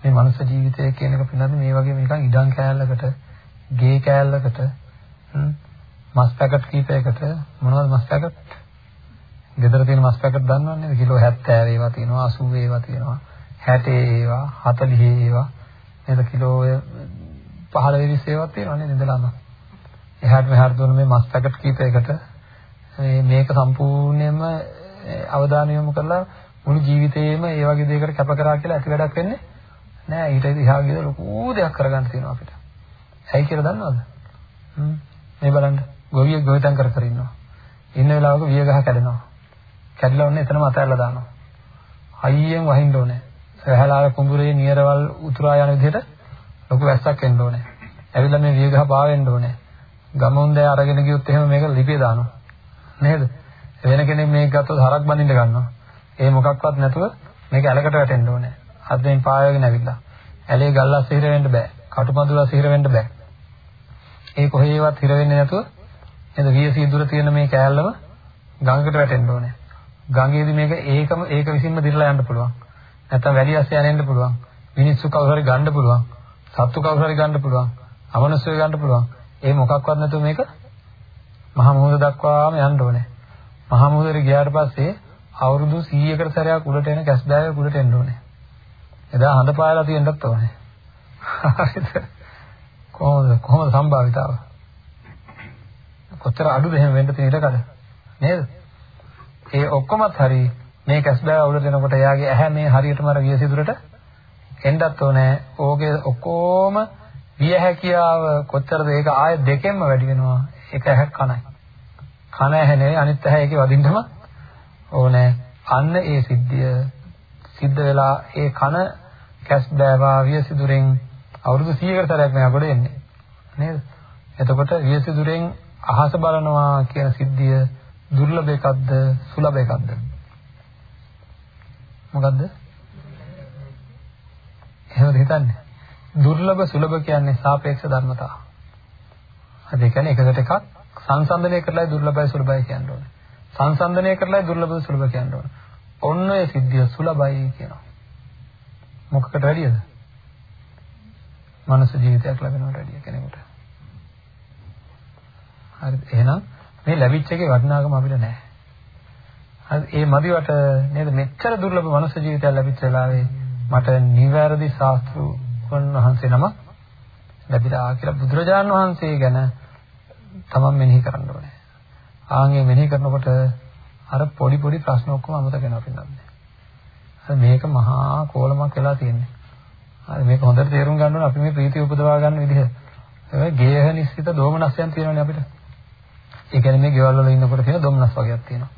මේ මනුෂ්‍ය ජීවිතය කියන එක පිළිබඳව මේ වගේ නිකන් ඉඩම් කෑල්ලකට, ගේ කෑල්ලකට, මස් පැකට් කීපයකට මොනවද මස් පැකට්? ගෙදර තියෙන මස් පැකට් දන්නවන්නේ කිලෝ 70 ඒවා තියෙනවා, 80 ඒවා තියෙනවා, 60 ඒවා, 40 ඒවා, නේද කිලෝ 15 20 ඒවා තියෙනවා නේද ඉඳලාම. එහාට මෙහාට දුන්න මේ මස් පැකට් කීපයකට මේක සම්පූර්ණයෙන්ම අවධානය යොමු කරලා මුළු ජීවිතේම ඒ වගේ දෙයකට කැප කරා කියලා ඇති වැඩක් වෙන්නේ නෑ ඊට ඉහා ගිය ලොකු දෙයක් කරගන්න තියෙනවා අපිට. ඇයි කියලා දන්නවද? හ්ම් මේ බලන්න ගොවියෙක් ගොවිතැන් කර කර ඉන්නවා. ඉන්න වෙලාවක විය ගහ කැඩෙනවා. කැඩලා ඔන්න එතනම අතහැරලා දානවා. හයියෙන් වහින්න ඕනේ. සහලාර කුඹුරේ නියරවල් උතුරා යන විදිහට ලොකු වැස්සක් එන්න ඕනේ. ඇවිල්ලා මේ විය ගහ පාවෙන්න ඕනේ. ගමුන් දැය අරගෙන ගියොත් එහෙම මේක ලිපේ දානවා. නේද? වෙන කෙනෙක් මේක ගත්තොත් හරක් බඳින්න ගන්නවා. ඒ මොකක්වත් නැතුව මේක ඇලකට වැටෙන්න ඕනේ. අද්දෙන් පායගෙන ඇවිල්ලා. ඇලේ ගල්ලස් හිර වෙන්න බෑ. කටුපඳුලස් හිර වෙන්න බෑ. ඒ කොහේවත් හිර වෙන්නේ නැතුව නේද? වියසී දුර තියෙන මේ කෑල්ලම ගඟකට වැටෙන්න ඕනේ. ගඟේදී මේක ඒකම ඒක විසින්ම දිරලා යන්න පුළුවන්. නැත්නම් වැලි අස්සේ යන්න පුළුවන්. මිනිස්සු කවුරු හරි ගන්න පුළුවන්. සත්තු කවුරු හරි ගන්න පුළුවන්. අමනුෂ්‍යය ගන්න පුළුවන්. ඒ මොකක්වත් නැතුව මේක මහා මුහුද දක්වාම යන්න ඕනේ. මහා මුහුදට ගියාට පස්සේ අවුරුදු 100කට සැරයක් උඩට එන කැස්බෑවෙක් උඩට එන්න ඕනේ. එදා හඳ පායලා තියෙන්නත් ඕනේ. හරිද? කොහොමද කොහොමද සම්භාවිතාව? කොච්චර අඩුද එහෙම වෙන්න තියෙන ඉඩකඩ? නේද? ඒ ඔක්කොමත් හරි මේ කැස්බෑ අවුල දෙනකොට එයාගේ ඇහැ මේ හරියටම අර වියසිදුරට එන්නත් ඕනේ. ඕකේ ඔක්කොම විය හැකියාව කොච්චරද ඒක ආය දෙකෙන්ම වැඩි වෙනවා. ඒක ඇහැ කනයි. කන ඇහැ නෙවෙයි අනිත් ඇහැ ඒකේ වදින්නම ඕනේ. අන්න ඒ සිද්ධිය සිද්ධ වෙලා ඒ කන කැස්බෑවා වියසිදුරෙන් අවුරුදු 100කට සැරයක් මෙයා ගොඩ එන්නේ. නේද? එතකොට වියසිදුරෙන් අහස බලනවා කියන සිද්ධිය දුර්ලභ එකක්ද සුලභ එකක්ද? මොකද්ද? එහෙමද හිතන්නේ? දුර්ලභ සුලභ කියන්නේ සාපේක්ෂ ධර්මතා. හරි ඒ කියන්නේ එකකට එකක් සංසන්දනය කරලායි දුර්ලභයි සුලභයි කියන්න ඕනේ. සංසන්දනය කරලායි දුර්ලභ සුලභ කියන්න ඕනේ. ඔන්න ඔය සිද්ධිය සුලභයි කියනවා. මොකකට වැඩියද? මනස ජීවිතයක් ලැබෙනවට වැඩිය කෙනෙකුට. හරිද? එහෙනම් මේ ලැබිච්ච එකේ වටිනාකම අපිට නැහැ. හරි ඒ මදිවට නේද මෙච්චර දුර්ලභ මනුස්ස ජීවිතයක් ලැබිච්ච වෙලාවේ මට නිවැරදි ශාස්ත්‍රු වහන්සේ නම ලැබිලා කියලා බුදුරජාණන් වහන්සේ ගැන තමන් මෙනෙහි කරන්න ඕනේ. ආන්ගේ මෙනෙහි කරනකොට අර පොඩි පොඩි ප්‍රශ්න ඔක්කොම අමතක වෙනවා පින්නන්නේ. හරි මේක මහා කෝලමක් වෙලා තියෙන්නේ. හරි මේක හොඳට තේරුම් ගන්න ඕනේ අපි මේ ප්‍රීතිය උපදවා ගන්න විදිහ. ඒ ගේහ නිස්සිත දෝමනස්යන් තියෙනවානේ අපිට. ඒ කියන්නේ මේ ගෙවල් වල ඉන්නකොට තියෙන දෝමනස් වගේක් තියෙනවා.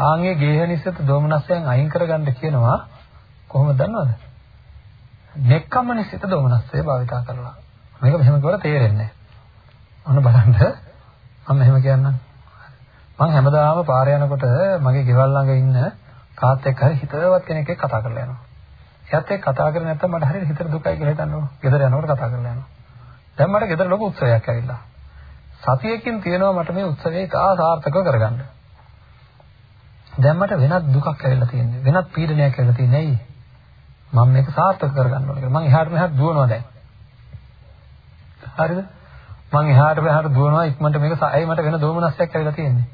ආන්ගේ ගේහ නිස්සිත දෝමනස්යන් අයින් කරගන්න කියනවා කොහොමද දන්නවද? නෙක්කම්ම නිස්සිත දෝමනස්ය භාවිතා කරලා. මේක මෙහෙම කරලා තේරෙන්නේ නැහැ. ඔන්න බලන්න මම මෙහෙම කියන්නම්. මම හැමදාම පාර යනකොට මගේ ගෙවල් ළඟ ඉන්න කාත් එක්ක හරි හිතවත් කෙනෙක් එක්ක කතා කරලා යනවා. එයාත් එක්ක කතා කරේ නැත්නම් මට හරියට හිතට දුකයි කියලා හිතනවා. ගෙදර යනකොට කතා කරලා යනවා. දැන් මට ගෙදර ලොකු උත්සවයක් ඇවිල්ලා. සතියකින් තියෙනවා මට මේ උත්සවය ඉතා සාර්ථකව කරගන්න. දැන් මට වෙනත් දුකක් ඇවිල්ලා තියෙන්නේ. වෙනත් පීඩනයක් ඇවිල්ලා තියෙන්නේ ඇයි? මම මේක සාර්ථක කරගන්න ඕනේ කියලා. මම එහාට මෙහාට දුවනවා දැන්. හරිද? මම එහාට මෙහාට දුවනවා ඉක්මනට මේක ඇයි මට වෙන දෝමනස්යක් ඇවිල්ලා තියෙන්නේ?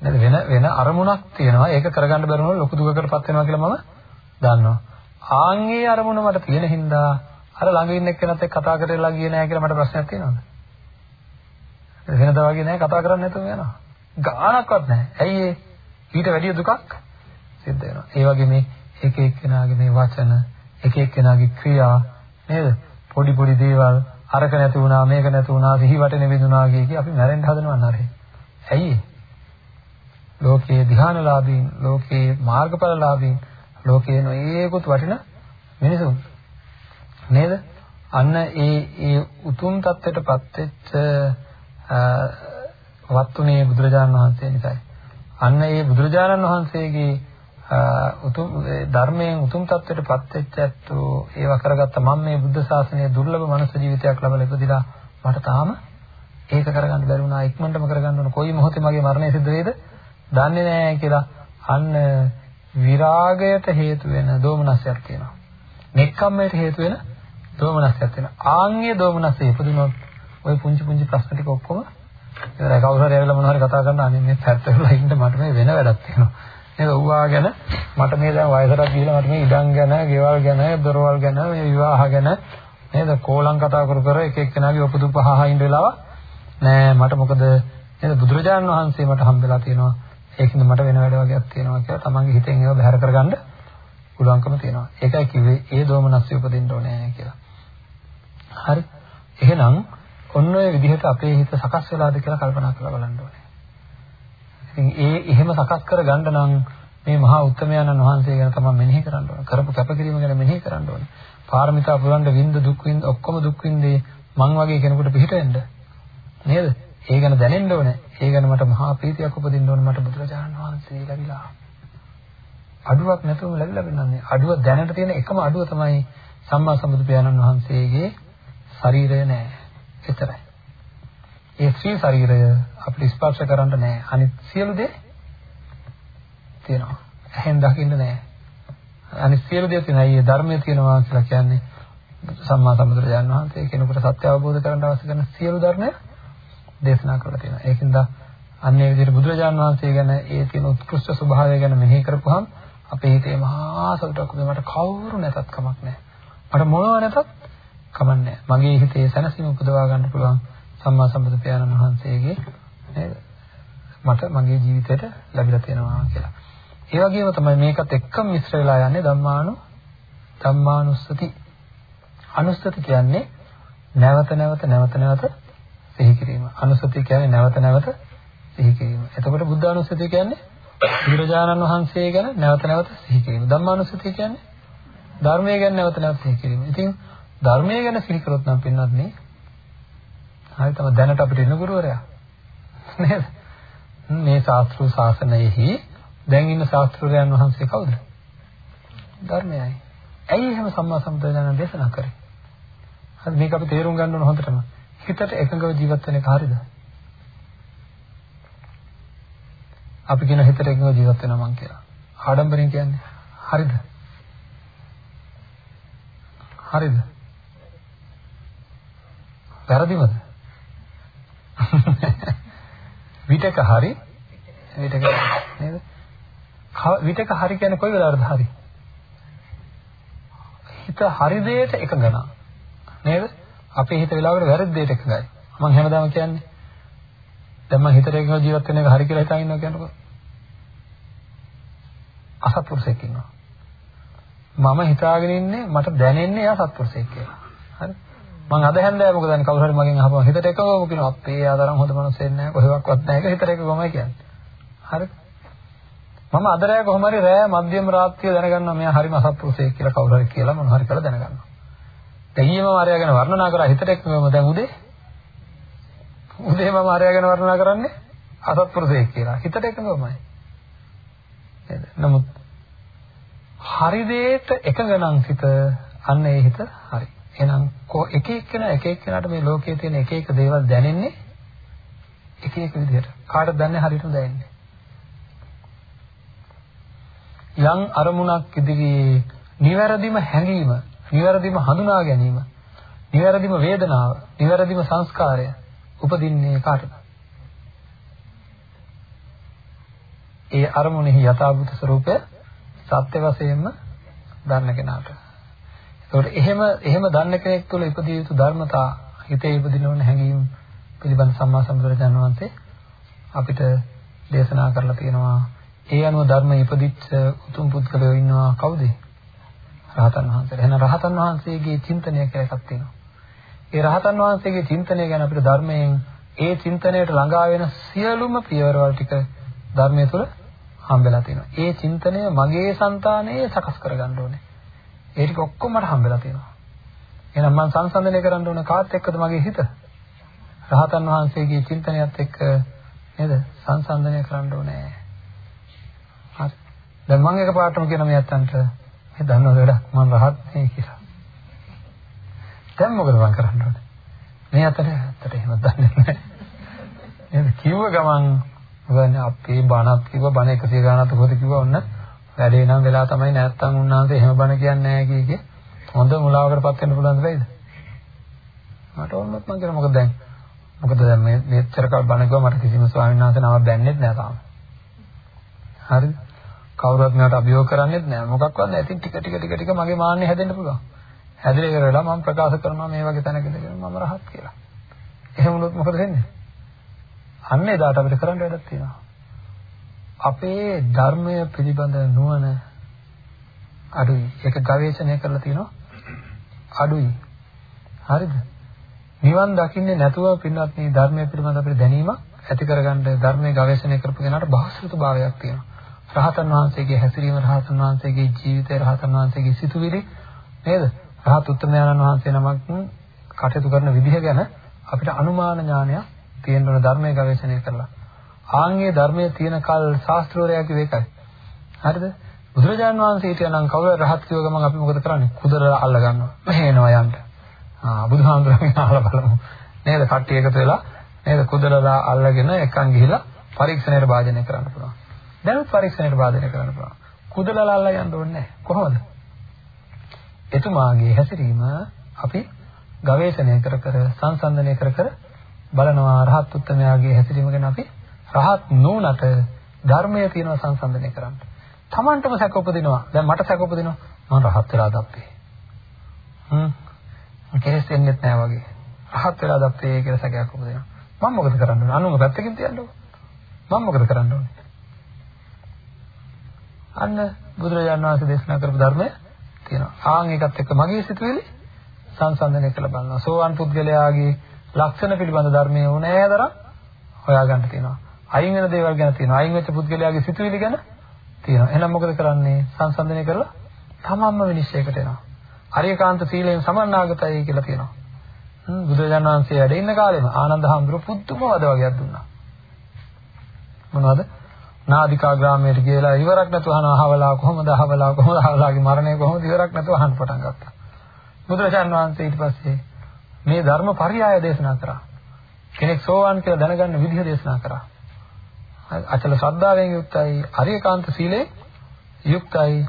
නේද? වෙන වෙන අරමුණක් තියෙනවා. ඒක කරගන්න බැරුණොත් ලොකු දුකකටපත් වෙනවා කියලා මම දන්නවා. ආන්ගේ අරමුණ මට තියෙන හින්දා අර ළඟ ඉන්න එක්කෙනත් එක්ක කතා කරලා ගියේ නෑ කියලා මට ප්‍රශ්නයක් තියෙනවද? වෙනදා වගේ නෑ කතා කරන්නේ නැතුව යනවා. ගානක්වත් නෑ ඇයි ඒ? ඊට වැඩිය දුකක් සිද්ධ වෙනවා. ඒ වගේ මේ එක එක්කෙනාගේ මේ වචන එක එක්කෙනාගේ ක්‍රියා නේද පොඩි පොඩි දේවල් අරක නැති වුණා මේක නැති වුණා සිහි වටේ නෙවෙදුනා කිය අපි මැරෙන්න හදනවා නරේ ඇයි ලෝකයේ ධ්‍යානලාභීන්, ලෝකයේ මාර්ගඵලලාභීන්, ලෝකයේ නොයේකුත් වටින මිනිසුන්. නේද? අන්න ඒ ඒ උතුම් தත්ත්වයටපත් වෙච්ච වත්තුනේ බුදුරජාණන් වහන්සේ නිසායි. අන්න ඒ බුදුරජාණන් වහන්සේගේ උතුම් ධර්මයෙන් උතුම් තත්වයට පත් වෙච්ච ඇත්තෝ ඒව කරගත්ත මම මේ බුද්ධ ශාසනය දුර්ලභ මනුස්ස ජීවිතයක් ලබලා ඉපදිලා මට තාම ඒක කරගන්න බැරි වුණා ඉක්මනටම කරගන්න ඕන කොයි මොහොතේ මගේ මරණය සිද්ධ වෙයිද දන්නේ නැහැ කියලා අන්න විරාගයට හේතු වෙන දෝමනස්යක් තියෙනවා. නෙක්ඛම්මයට හේතු වෙන දෝමනස්යක් තියෙනවා. ආන්ගේ දෝමනස්ය ඉපදුනොත් ওই පුංචි පුංචි ප්‍රශ්න ටික ඔක්කොම ඉවරයි. කවුරු හරි ඇවිල්ලා මොනවා හරි කතා කරනවා අනේ මේ පැත්තට ඉන්න මට මේ වෙන වැඩක් තියෙනවා. නේද? ඌවා ගැන මට මේ දැන් වයසට ගිහලා මට මේ ඉඩම් ගැන, ගෙවල් ගැන, දොරවල් ගැන, මේ විවාහ ගැන නේද? කෝලම් කතා කර කර එක එක්කෙනාගේ උපදුප හහා ඉන්න වෙලාව නෑ මට මොකද නේද බුදුරජාණන් වහන්සේ මට හම්බෙලා තියෙනවා ඒකින්ද මට වෙන වැඩ වගේක් තියෙනවා කියලා තමන්ගේ හිතෙන් ඒව බැහැර කරගන්න පුළුවන්කම තියෙනවා. ඒකයි කිව්වේ ඒ දෝමනස්ය උපදින්න ඕනේ කියලා. හරි. එහෙනම් ඔන්න ඔය විදිහට අපේ හිත සකස් වෙලාද කියලා කල්පනා කරලා බලන්න ඕනේ. ඉතින් ඒ එහෙම සකස් කරගන්න නම් මේ මහා උත්තමයන්න් වහන්සේ ගැන තමයි මෙනෙහි කරන්න ඕනේ. කරපු කැපකිරීම ගැන මෙනෙහි කරන්න ඕනේ. පාරමිතා පුරන්න විඳ දුක් විඳ ඔක්කොම දුක් විඳේ මං වගේ කෙනෙකුට පිට වෙන්න. නේද? ඒ ගැන දැනෙන්න ඕනේ. ඒ ගැන මට මහා ප්‍රීතියක් උපදින්න ඕනේ මට බුදුරජාණන් වහන්සේ ලැබිලා. අඩුවක් නැතුවම ලැබිලා වෙනන්නේ. අඩුව දැනට තියෙන එකම අඩුව තමයි සම්මා සම්බුදු පියාණන් වහන්සේගේ ශරීරය නෑ. එතරයි. ඒ ශ්‍රී ශරීරය අපිට ස්පර්ශ කරන්න නෑ. අනිත් සියලු දේ තියෙනවා. ඇහෙන් දකින්න නෑ. අනිත් සියලු දේ තියෙනවා. ඊයේ ධර්මයේ තියෙනවා කියලා කියන්නේ සම්මා සම්බුදුරජාණන් වහන්සේ කෙනෙකුට සත්‍ය අවබෝධ කරගන්න අවශ්‍ය කරන සියලු ධර්මය දේශනා කරලා තියෙනවා. ඒකින්ද අන්නේ විදිහට බුදුරජාණන් වහන්සේ ගැන ඒ තියෙන උත්කෘෂ්ඨ ස්වභාවය ගැන මෙනෙහි කරපුවාම අපේ හිතේ මහා සතුටක් උදේ මට කවුරු නැතත් කමක් නැහැ. මට මොනව නැතත් කමක් නැහැ. මගේ හිතේ සැනසීම උපදවා ගන්න පුළුවන් සම්මා සම්බුදු පියාණන් වහන්සේගේ නේද? මට මගේ ජීවිතේට ලැබිලා තියෙනවා කියලා. ඒ වගේම තමයි මේකත් එක්කම මිශ්‍ර වෙලා යන්නේ ධම්මානු ධම්මානුස්සති. අනුස්සති කියන්නේ නැවත නැවත නැවත නැවත සිහි කිරීම. අනුස්සති කියන්නේ නැවත නැවත සිහි කිරීම. එතකොට බුද්ධානුස්සතිය කියන්නේ බුදුරජාණන් වහන්සේ ගැන නැවත නැවත සිහි කිරීම. ධම්මානුස්සතිය කියන්නේ ධර්මය ගැන නැවත නැවත සිහි කිරීම. ඉතින් ධර්මය ගැන සිහි කරොත් නම් පින්නත් නේ හරි තමයි දැනට අපිට ඉන්න ගුරුවරයා නේද? මේ ශාස්ත්‍රීය ශාසනයෙහි දැන් ඉන්න ශාස්ත්‍රඥයන් වහන්සේ කවුද? ධර්මයයි. ඇයි එහෙම සම්මා සම්බුදුරජාණන් දේශනා කරේ? හරි මේක අපි තේරුම් ගන්න ඕන හොඳටම. හිතට එකඟව ජීවත් වෙන එක හරියද? අපි කියන හිතට එකඟව ජීවත් වෙනවා මං කියලා. ආඩම්බරෙන් කියන්නේ හරිද? හරිද? වැරදිමද? *laughs* විතක හරි විතක නේද? විතක හරි කියන්නේ කොයි වෙලාවද හරි? හිත හරි දෙයට එකඟ නේද? අපේ හිත වෙලාවකට වැරදි දෙයට එකඟයි. මම හැමදාම කියන්නේ දැන් මම හිතට එකඟව ජීවත් වෙන එක හරි කියලා හිතාගෙන ඉන්නවා කියනකොට අසත්පුරුෂයෙක් ඉන්නවා. මම හිතාගෙන ඉන්නේ මට දැනෙන්නේ එයා සත්පුරුෂයෙක් කියලා. හරි. මං අද හැන්දෑ මොකද දැන් කවුරු හරි මගෙන් අහපුවා හිතට එකවම කියනවා අපේ එයා තරම් හොඳ මනුස්සයෙක් නෑ කොහෙවත් නැහැ ඒක හිතට එකවමයි කියන්නේ. හරි. මම අද රෑ කොහොම හරි රෑ මධ්‍යම රාත්‍රිය දැනගන්නවා මෙයා හරිම අසත්පුරුෂයෙක් කියලා කවුරු හරි කියලා මොන හරි කරලා දැනගන්නවා. දෙයියම මාර්යාගෙන වර්ණනා කරා හිතට එකවම දැන් උදේ උදේ මම මාර්යාගෙන වර්ණනා කරන්නේ අසත්පුරුෂයෙක් කියලා. හිතට එකවමයි. නේද? නමුත් හරි දෙයට එකඟ නම් හිත අන්න ඒ හිත හරි. එහෙනම් එක එක්කෙනා එක එක්කෙනාට මේ ලෝකයේ තියෙන එක එක දේවල් දැනෙන්නේ එක එක විදිහට. කාටද දන්නේ හරියටම දැනෙන්නේ. යම් අරමුණක් ඉදිරියේ නිවැරදිම හැඟීම, නිවැරදිම හඳුනා ගැනීම, නිවැරදිම වේදනාව, නිවැරදිම සංස්කාරය උපදින්නේ කාටද? ඒ අරමුණෙහි යථාභූත ස්වરૂපය සත්‍ය වශයෙන්ම දන්න කෙනාට. ඒකට එහෙම එහෙම දන්න කෙනෙක් තුළ ඉපදිය යුතු ධර්මතා හිතේ ඉපදිනවන හැඟීම් පිළිබඳ සම්මා සම්බුදුරජාණන් වහන්සේ අපිට දේශනා කරලා තියෙනවා. ඒ අනුව ධර්ම ඉපදිච්ච උතුම් පුද්ගලයෝ ඉන්නවා කවුද? රහතන් වහන්සේලා. එහෙනම් රහතන් වහන්සේගේ චින්තනය කියලා එකක් තියෙනවා. ඒ රහතන් වහන්සේගේ චින්තනය ගැන අපිට ධර්මයෙන් ඒ චින්තනයට ළඟා වෙන සියලුම පියවරවල් ටික ධර්මයේ තුල හම්බෙලා තියෙනවා. ඒ චින්තනය මගේ సంతානයේ සකස් කරගන්න ඕනේ. ඒ ටික ඔක්කොම මට හම්බෙලා තියෙනවා. එහෙනම් මම සංසන්දනය කරන්න ඕන කාත් එක්කද මගේ හිත? රහතන් වහන්සේගේ චින්තනයත් එක්ක නේද? සංසන්දනය කරන්න ඕනේ. හරි. දැන් මම එකපාරටම කියන මේ අත්තන්ට මේ දන්නවද වැඩක් මම රහත් නේ කියලා. දැන් මොකද මම කරන්න ඕනේ? මේ අතට ඇත්තට එහෙම දන්නේ නැහැ. නේද? කිව්ව ගමන් මොකද අපේ බණක් කිව්ව බණ 100 ගානක් කොහොද කිව්වා ඔන්න වැඩේ නම් වෙලා තමයි නැත්තම් උන්වහන්සේ එහෙම බණ කියන්නේ නැහැ කිය කිය. හොඳ මුලාවකටපත් වෙන්න පුළුවන්ද වෙයිද? මට ඕනත් මං කියන මොකද දැන්? මොකද දැන් මේ මෙච්චර කල් බණ කිව්වා මට කිසිම ස්වාමීන් වහන්සේ නමක් දැන්නෙත් නෑ තාම. හරි. කවුරුත් මේකට අභියෝග කරන්නේත් නෑ මොකක්වත් නෑ ඉතින් ටික ටික ටික ටික මගේ මාන්නේ හැදෙන්න පුළුවන්. හැදෙලා ඉවරලා මම ප්‍රකාශ කරනවා මේ වගේ තැනකදී මම රහත් කියලා. එහෙම වුණොත් මොකද වෙන්නේ? අන්න එදාට අපිට කරන්න වැඩක් තියෙනවා. අපේ ධර්මය පිළිබඳ නුවණ අඩුයි. ඒක ගවේෂණය කරලා තියෙනවා අඩුයි. හරිද? නිවන් දකින්නේ නැතුව පින්වත් මේ ධර්මය පිළිබඳ අපිට දැනීමක් ඇති කරගන්න ධර්මයේ ගවේෂණය කරපු කෙනාට බහස්ෘත භාවයක් තියෙනවා. රහතන් වහන්සේගේ හැසිරීම රහතන් වහන්සේගේ ජීවිතය රහතන් වහන්සේගේ සිතුවිලි නේද? රහත් උත්තමයන්න් වහන්සේ නමක් කටයුතු කරන විදිහ ගැන අපිට අනුමාන ඥානයක් තියෙන්න ඕන ධර්මයේ ගවේෂණය කරලා. ආන්ගේ ධර්මයේ තියෙන කල් ශාස්ත්‍රෝරයා කිව්ව එකයි. හරිද? බුදුරජාන් වහන්සේ හිටියනම් කවුරු රහත් කිව්ව ගමන් අපි මොකද කරන්නේ? කුදරලා අල්ල ගන්නවා. මෙහෙනවා යන්න. ආ බුදුහාමුදුරන්ගෙන් අහලා බලමු. නේද? කට්ටිය එකතු වෙලා නේද? කුදරලා අල්ලගෙන එකන් ගිහිලා පරීක්ෂණයට භාජනය කරන්න පුළුවන්. දැනුත් පරීක්ෂණයට භාජනය කරන්න පුළුවන්. කුදරලා අල්ල යන්න ඕනේ නැහැ. කොහොමද? එතුමාගේ හැසිරීම අපි ගවේෂණය කර කර සංසන්දනය කර කර බලනවා රහත් උත්තමයාගේ හැසිරීම ගැන අපි රහත් නුනට ධර්මයේ තියෙන සංසන්දනය කරන්න. Tamanටම සැක උපදිනවා. දැන් මට සැක උපදිනවා. මම රහත් වෙලාද අපේ. හ්ම්. කෙලස් එන්නේ නැහැ වගේ. රහත් වෙලාද අපේ කියලා සැකයක් උපදිනවා. මම මොකද කරන්න ඕනේ? අනුන්ව පැත්තකින් තියන්න ඕනේ. මම මොකද කරන්න ඕනේ? අන්න බුදුරජාණන් වහන්සේ දේශනා කරපු ධර්මය තියෙනවා. ආන් ඒකත් එක්ක මගේ සිතුවිලි සංසන්දනය කළ බලනවා. සෝවාන් පුද්ගලයාගේ ලක්ෂණ පිළිබඳ ධර්මයේ ඕනෑතරම් හොයාගන්න තියෙනවා. අයින් වෙන දේවල් ගැන තියෙනවා. අයින් වෙච්ච පුද්ගලයාගේ සිතුවිලි ගැන තියෙනවා. එහෙනම් මොකද කරන්නේ? සංසන්දනය කරලා තමන්ම විනිශ්චයකට එනවා. අරියකාන්ත සීලයෙන් සමන්නාගතයි කියලා තියෙනවා. බුදුරජාණන් වහන්සේ වැඩ ඉන්න කාලෙම ආනන්ද හාමුදුරුවෝ පුදුම වද වගේක් දුන්නා. මොනවද? නාදිකා ග්‍රාමයට ගිහලා ඉවරක් නැතුව අහන අහවලා කොහොමද අහවලා කොහොමද අහවලාගේ මරණය කොහොමද ඉවරක් නැතුව අහන්න පටන් ගත්තා. බුදුරජාණන් වහන්සේ ඊට පස්සේ මේ ධර්ම පරියාය දේශනා කරා. කෙනෙක් සෝවාන් කියලා දැනගන්න විදිහ දේශනා කරා. අචල ශ්‍රද්ධාවෙන් යුක්තයි, අරියකාන්ත සීලේ යුක්තයි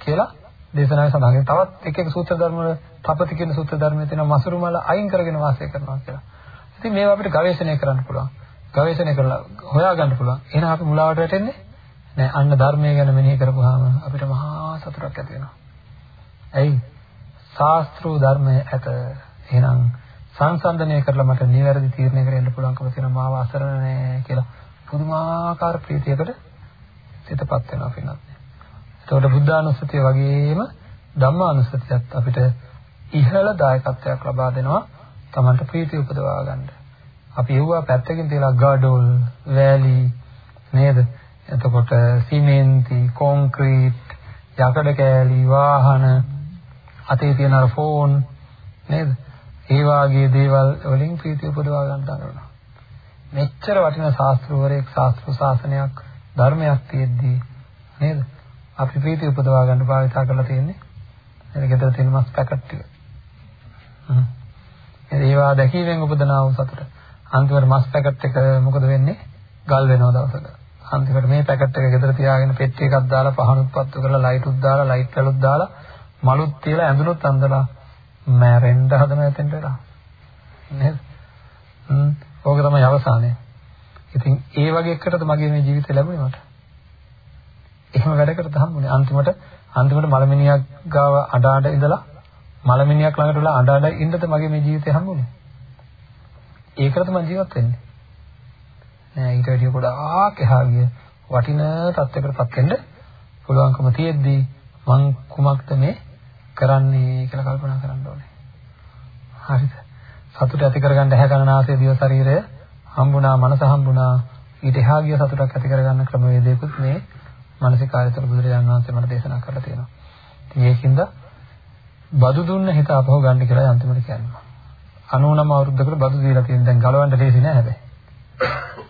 කියලා දේශනාවේ සඳහන් තවත් එක එක සූත්‍ර ධර්ම වල තපති කියන සූත්‍ර ධර්මයේ තියෙන මසුරුමල අයින් කරගෙන වාසය කරනවා කියලා. ඉතින් මේවා අපිට ගවේෂණය කරන්න පුළුවන්. ගවේෂණය කරලා හොයාගන්න පුළුවන්. එහෙනම් අපි මුලාවට වැටෙන්නේ නෑ. අන්න ධර්මය ගැන මෙනෙහි කරපුවාම අපිට මහා සතුටක් ඇති වෙනවා. ඇයි? ශාස්ත්‍රීය ධර්මය ඇත. එහෙනම් සංසන්දනය කරලා මට නිවැරදි තීරණයකට එන්න පුළුවන්කම තියෙනවා මාව අසරණ නෑ කියලා පුදුමාකාර ප්‍රීතියකට සිතපත් වෙනවා පින්නත්. එතකොට බුද්ධානුස්සතිය වගේම ධම්මානුස්සතියත් අපිට ඉහළ දායකත්වයක් ලබා දෙනවා Tamanට ප්‍රීතිය උපදවා ගන්න. අපි යුවා පැත්තකින් තියලා ගඩොල්, වැලි නේද? එතකොට සිමෙන්ති, කොන්ක්‍රීට්, යකඩ කෑලි, වාහන, අතේ තියෙන අර ෆෝන් නේද? ඒ වාගේ දේවල් වලින් ප්‍රීතිය උපදවා ගන්න ගන්නවා. මෙච්චර වටින ශාස්ත්‍රවරයෙක් ශාස්ත්‍ර ශාසනයක් ධර්මයක් තියෙද්දී නේද? අපි ප්‍රීතිය උපදවා ගන්න භාවිතා කරලා තියෙන්නේ. එතන ගෙදර තියෙන මස් පැකට් ටික. හ්ම්. ඒවා දැකීමෙන් උපදනා වූ සතුට. අන්තිමට මස් පැකට් එක මොකද වෙන්නේ? ගල් වෙනවා දවසක. අන්තිමට මේ පැකට් එක ගෙදර තියාගෙන පෙට්ටි එකක් දාලා පහනුත් පත්තු කරලා ලයිටුත් දාලා ලයිට් වලුත් දාලා මලුත් තියලා ඇඳුනුත් අඳලා මැරෙන්න හදන ඇතෙන්ට වෙලා. නේද? හ්ම්. ඕක තමයි අවසානය. ඉතින් ඒ වගේ එකකටද මගේ මේ ජීවිතය ලැබුණේ මට. එහෙම වැඩකට හම්බුනේ. අන්තිමට අන්තිමට මලමිනියක් ගාව අඬ අඬ ඉඳලා මලමිනියක් ළඟට වෙලා අඬ අඬ ඉන්නද මගේ මේ ජීවිතේ හම්බුනේ. ඒකටද මම ජීවත් වෙන්නේ. නෑ ඊට වැඩිය ගොඩාක් එහා ගිය වටින තත්යකටපත් වෙන්න පුළුවන්කම තියෙද්දී මං කුමක්ද මේ කරන්නේ කියලා කල්පනා කරන්න ඕනේ. හරිද? සතුට ඇති කරගන්න ඇහැ කනනාසය දිව ශරීරය හම්බුණා මනස හම්බුණා ඊට එහා ගිය සතුටක් ඇති කරගන්න ක්‍රමවේදයකුත් මේ මානසිකායතර බුදුරජාණන් වහන්සේ මට දේශනා කරලා තියෙනවා. ඉතින් ඒකින්ද බදු දුන්න හිත අපහො ගන්න කියලා අන්තිමට කියනවා. 99 අවුරුද්දකට බදු දීලා තියෙන දැන් ගලවන්න ලේසි නෑ හැබැයි.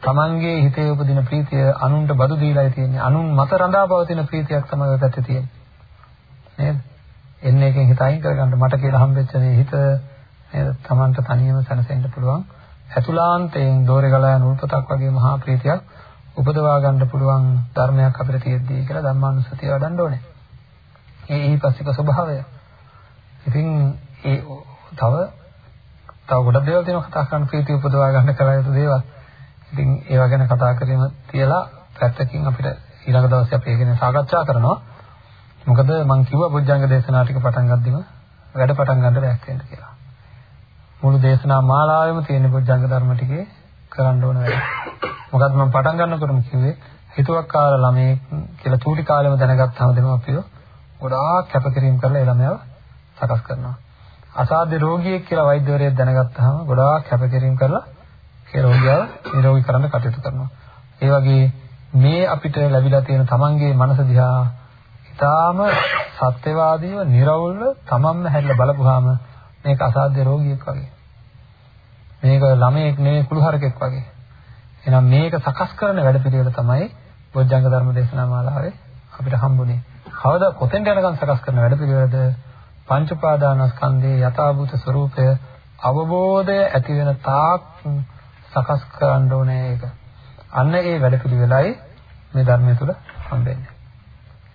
Tamange හිතේ උපදින ප්‍රීතිය අනුන්ට බදු දීලායි තියෙන්නේ. අනුන් මත රඳාපවතින ප්‍රීතියක් තමයි ඔය පැත්තේ තියෙන්නේ. නේද? එන්නේ එකෙන් හිත අයින් කරගන්න මට කියලා හම්බෙච්ච මේ හිත නේද? Tamanට තනියම සැනසෙන්න පුළුවන්. ඇතුලාන්තයෙන් දෝරේ ගලා යන උල්පතක් වගේ මහා ප්‍රීතියක් උපදවා ගන්න පුළුවන් ධර්මයක් අපිට තියෙද්දී කියලා ධම්මානුස්සතිය වඩන්න ඕනේ. ඒ ඊපස්සික ස්වභාවය. ඉතින් ඒ තව තව ගොඩක් දේවල් තියෙනවා කතා කරන්න ප්‍රීතිය උපදවා ගන්න කල යුතු දේවල්. ඉතින් ඒවා ගැන කතා කිරීම තියලා පැත්තකින් අපිට ඊළඟ දවසේ අපි ඒක ගැන සාකච්ඡා කරනවා. මොකද මම කිව්වා බොජ්ජංග දේශනා ටික පටන් ගද්දිම වැඩ පටන් ගන්න බැක් වෙන්න කියලා. මුළු දේශනා මාලාවෙම තියෙන බොජ්ජංග ධර්ම ටිකේ කරන්න ඕන වැඩ. මොකද මම පටන් ගන්නකොටම කිව්වේ හිතුවක්කාර ළමයෙක් කියලා චූටි කාලෙම දැනගත්තාම දෙමව්පියෝ ගොඩාක් කැපකිරීම කරලා ඒ ළමයාව සකස් කරනවා. අසාධ්‍ය රෝගියෙක් කියලා වෛද්‍යවරයෙක් දැනගත්තාම ගොඩාක් කැපකිරීම කරලා ඒ රෝගියාව නිරෝගී කරන්න කටයුතු කරනවා. ඒ වගේ මේ අපිට ලැබිලා තියෙන තමන්ගේ මනස දිහා ඊටාම සත්‍යවාදීව නිර්වෘල්ව තමන්ම හැරිලා බලපුවාම මේක අසාධ්‍ය රෝගියෙක් වගේ. මේක ළමයෙක් නෙවෙයි කුළුහරකෙක් වගේ. එහෙනම් මේක සකස් කරන වැඩපිළිවෙල තමයි බොජ්ජංග ධර්ම දේශනා මාලාවේ අපිට හම්බුනේ. කවදා කොතෙන්ට යනකම් සකස් කරන වැඩපිළිවෙලද පංච උපාදානස්කන්ධයේ යථාභූත ස්වરૂපය අවබෝධය ඇති වෙන තාක් සකස් කරන්න ඕනේ ඒක. අන්න ඒ වැඩපිළිවෙලයි මේ ධර්මය තුල හම්බෙන්නේ.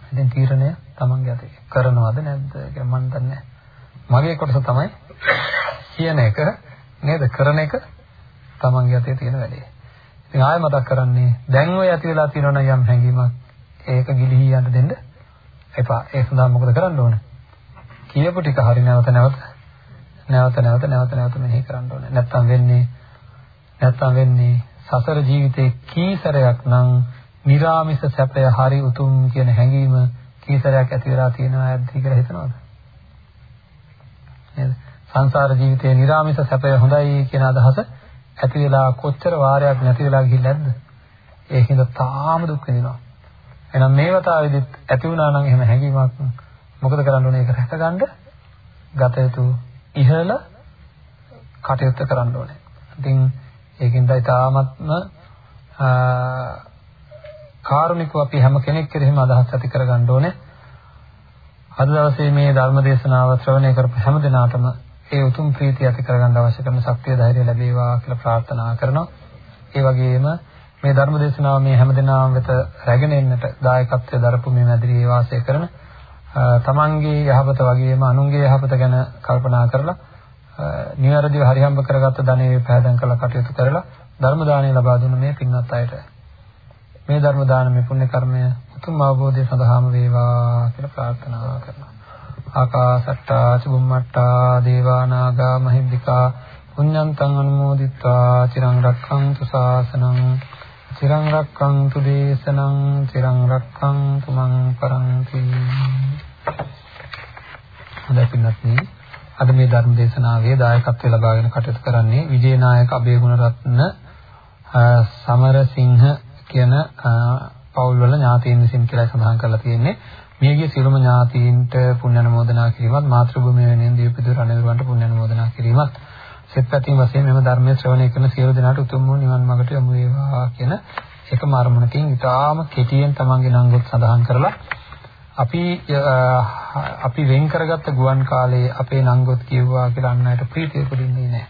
ඉතින් තීරණය තමන්ගේ අතේ කරනවද නැද්ද කියලා මම දන්නේ මගේ කොටස තමයි කියන එක නේද කරන එක තමන්ගේ අතේ තියෙන වැඩේ. ඉතින් ආයෙ මතක් කරන්නේ දැන් ඔය ඇති වෙලා තියෙනවනම් යම් හැඟීමක් ඒක ගිලිහී යන්න දෙන්න එපා. ඒ සඳහා මොකද කරන්න ඕන? කියපු ටික හරි නැවත නැවත නැවත නැවත නැවත නැවත මෙහි කරන්න ඕන. නැත්තම් වෙන්නේ නැත්තම් වෙන්නේ සසර ජීවිතේ කීසරයක් නම් निराமிස සැපය හරි උතුම් කියන හැඟීම කීසරයක් ඇති වෙලා තියෙනවා ඇද්ද කියලා හිතනවද? නේද? සංසාර ජීවිතයේ නිර්ාමිත සැපය හොඳයි කියන අදහස ඇති වෙලා කොච්චර වාරයක් නැති වෙලා ගිහින් නැද්ද? ඒකින්ද තාම දුක් වෙනවා. එහෙනම් මේ වතාවේදීත් ඇති වුණා නම් එහෙම හැඟීමක් මොකද කරන්න ඕනේ? ඒක රැකගන්න ගත යුතු ඉහළ කටයුත්ත කරන්න ඕනේ. ඉතින් ඒකින්දයි තාමත්ම කාරුණිකව අපි හැම කෙනෙක් කෙරෙහිම අදහස් ඇති කරගන්න ඕනේ. අද දවසේ මේ ධර්ම දේශනාව ශ්‍රවණය කරපු හැම දිනාටම ඒ උතුම් ප්‍රීතිය ඇති කරගන්න අවශ්‍ය කරන ශක්තිය ධෛර්යය ලැබේවා කියලා ප්‍රාර්ථනා කරනවා. ඒ වගේම මේ ධර්ම දේශනාව මේ හැම දිනාම වෙත රැගෙන එන්නට දායකත්වයේ දරපු මේ මැදිරියේ වාසය කරන තමන්ගේ යහපත වගේම අනුන්ගේ යහපත ගැන කල්පනා කරලා නිවැරදිව හරිහම්බ කරගත්ත ධනෙ පැහැදන් කළ කටයුතු කරලා ධර්ම දාණය ලබා දුන්න මේ පින්වත් අයට මේ ධර්ම දානමය පුණ්‍ය කර්මය උතුම් අවබෝධය සඳහාම වේවා කියලා ප්‍රාර්ථනා කරනවා. ආකාසට්ටා චුම්මට්ටා දේවා නාග මහිද්దికා පුඤ්ඤන්තං අනුමෝදිත්වා චිරං රක්ඛන්තු ශාසනං චිරං රක්ඛන්තු දේශනං චිරං රක්ඛන්තු මං පරන්ති. හොඳයි පින්වත්නි අද මේ ධර්ම දේශනාවේ දායකත්වය ලබාගෙන කටයුතු කරන්නේ විජේනායක අබේගුණ රත්න සමරසිංහ කියන පවුල් වල ඥාතීන් විසින් කියලා සඳහන් කරලා තියෙන්නේ. මියගිය සියලුම ඥාතීන්ට පුණ්‍ය අනුමෝදනා කිරීමත් මාතෘභූමිය වෙනුවෙන් දීපිදු රණවිරුවන්ට පුණ්‍ය අනුමෝදනා කිරීමත් සෙත් පැතීම වශයෙන් මෙම ධර්මයේ ශ්‍රවණය කරන සියලු දෙනාට උතුම් වූ නිවන් මාර්ගට යොමු වේවා කියන එකම අරමුණකින් ඉතාම කෙටියෙන් තමන්ගේ නංගොත් සඳහන් කරලා අපි අපි වෙන් කරගත්ත ගුවන් කාලයේ අපේ නංගොත් කිව්වා කියලා අන් අයට ප්‍රීතිය උපදින්නේ නැහැ.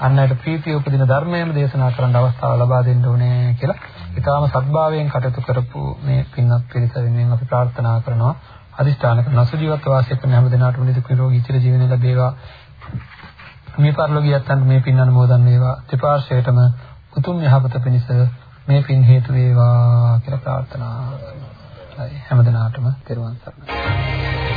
අන් අයට ප්‍රීතිය උපදින ධර්මයේම දේශනා කරන්න අවස්ථාව ලබා දෙන්න ඕනේ කියලා ඊටාම සත්භාවයෙන් කටයුතු කරපු මේ පින්වත් පිරිස වෙනුවෙන් අපි ප්‍රාර්ථනා කරනවා. අදිෂ්ඨාන කරන සුජීවත්ව වාසය කරන හැම දිනාටම නිදුක් නිරෝගී චිර ජීවනය ලැබේවා. මේ පරිලෝකියත් මේ පින් අනුමෝදන් වේවා. ත්‍රිපාර්ශ්වයටම උතුම් යහපත පිණිස මේ පින් හේතු වේවා කියලා ප්‍රාර්ථනා කරනවා. හැම දිනාටම තෙරුවන් සරණයි.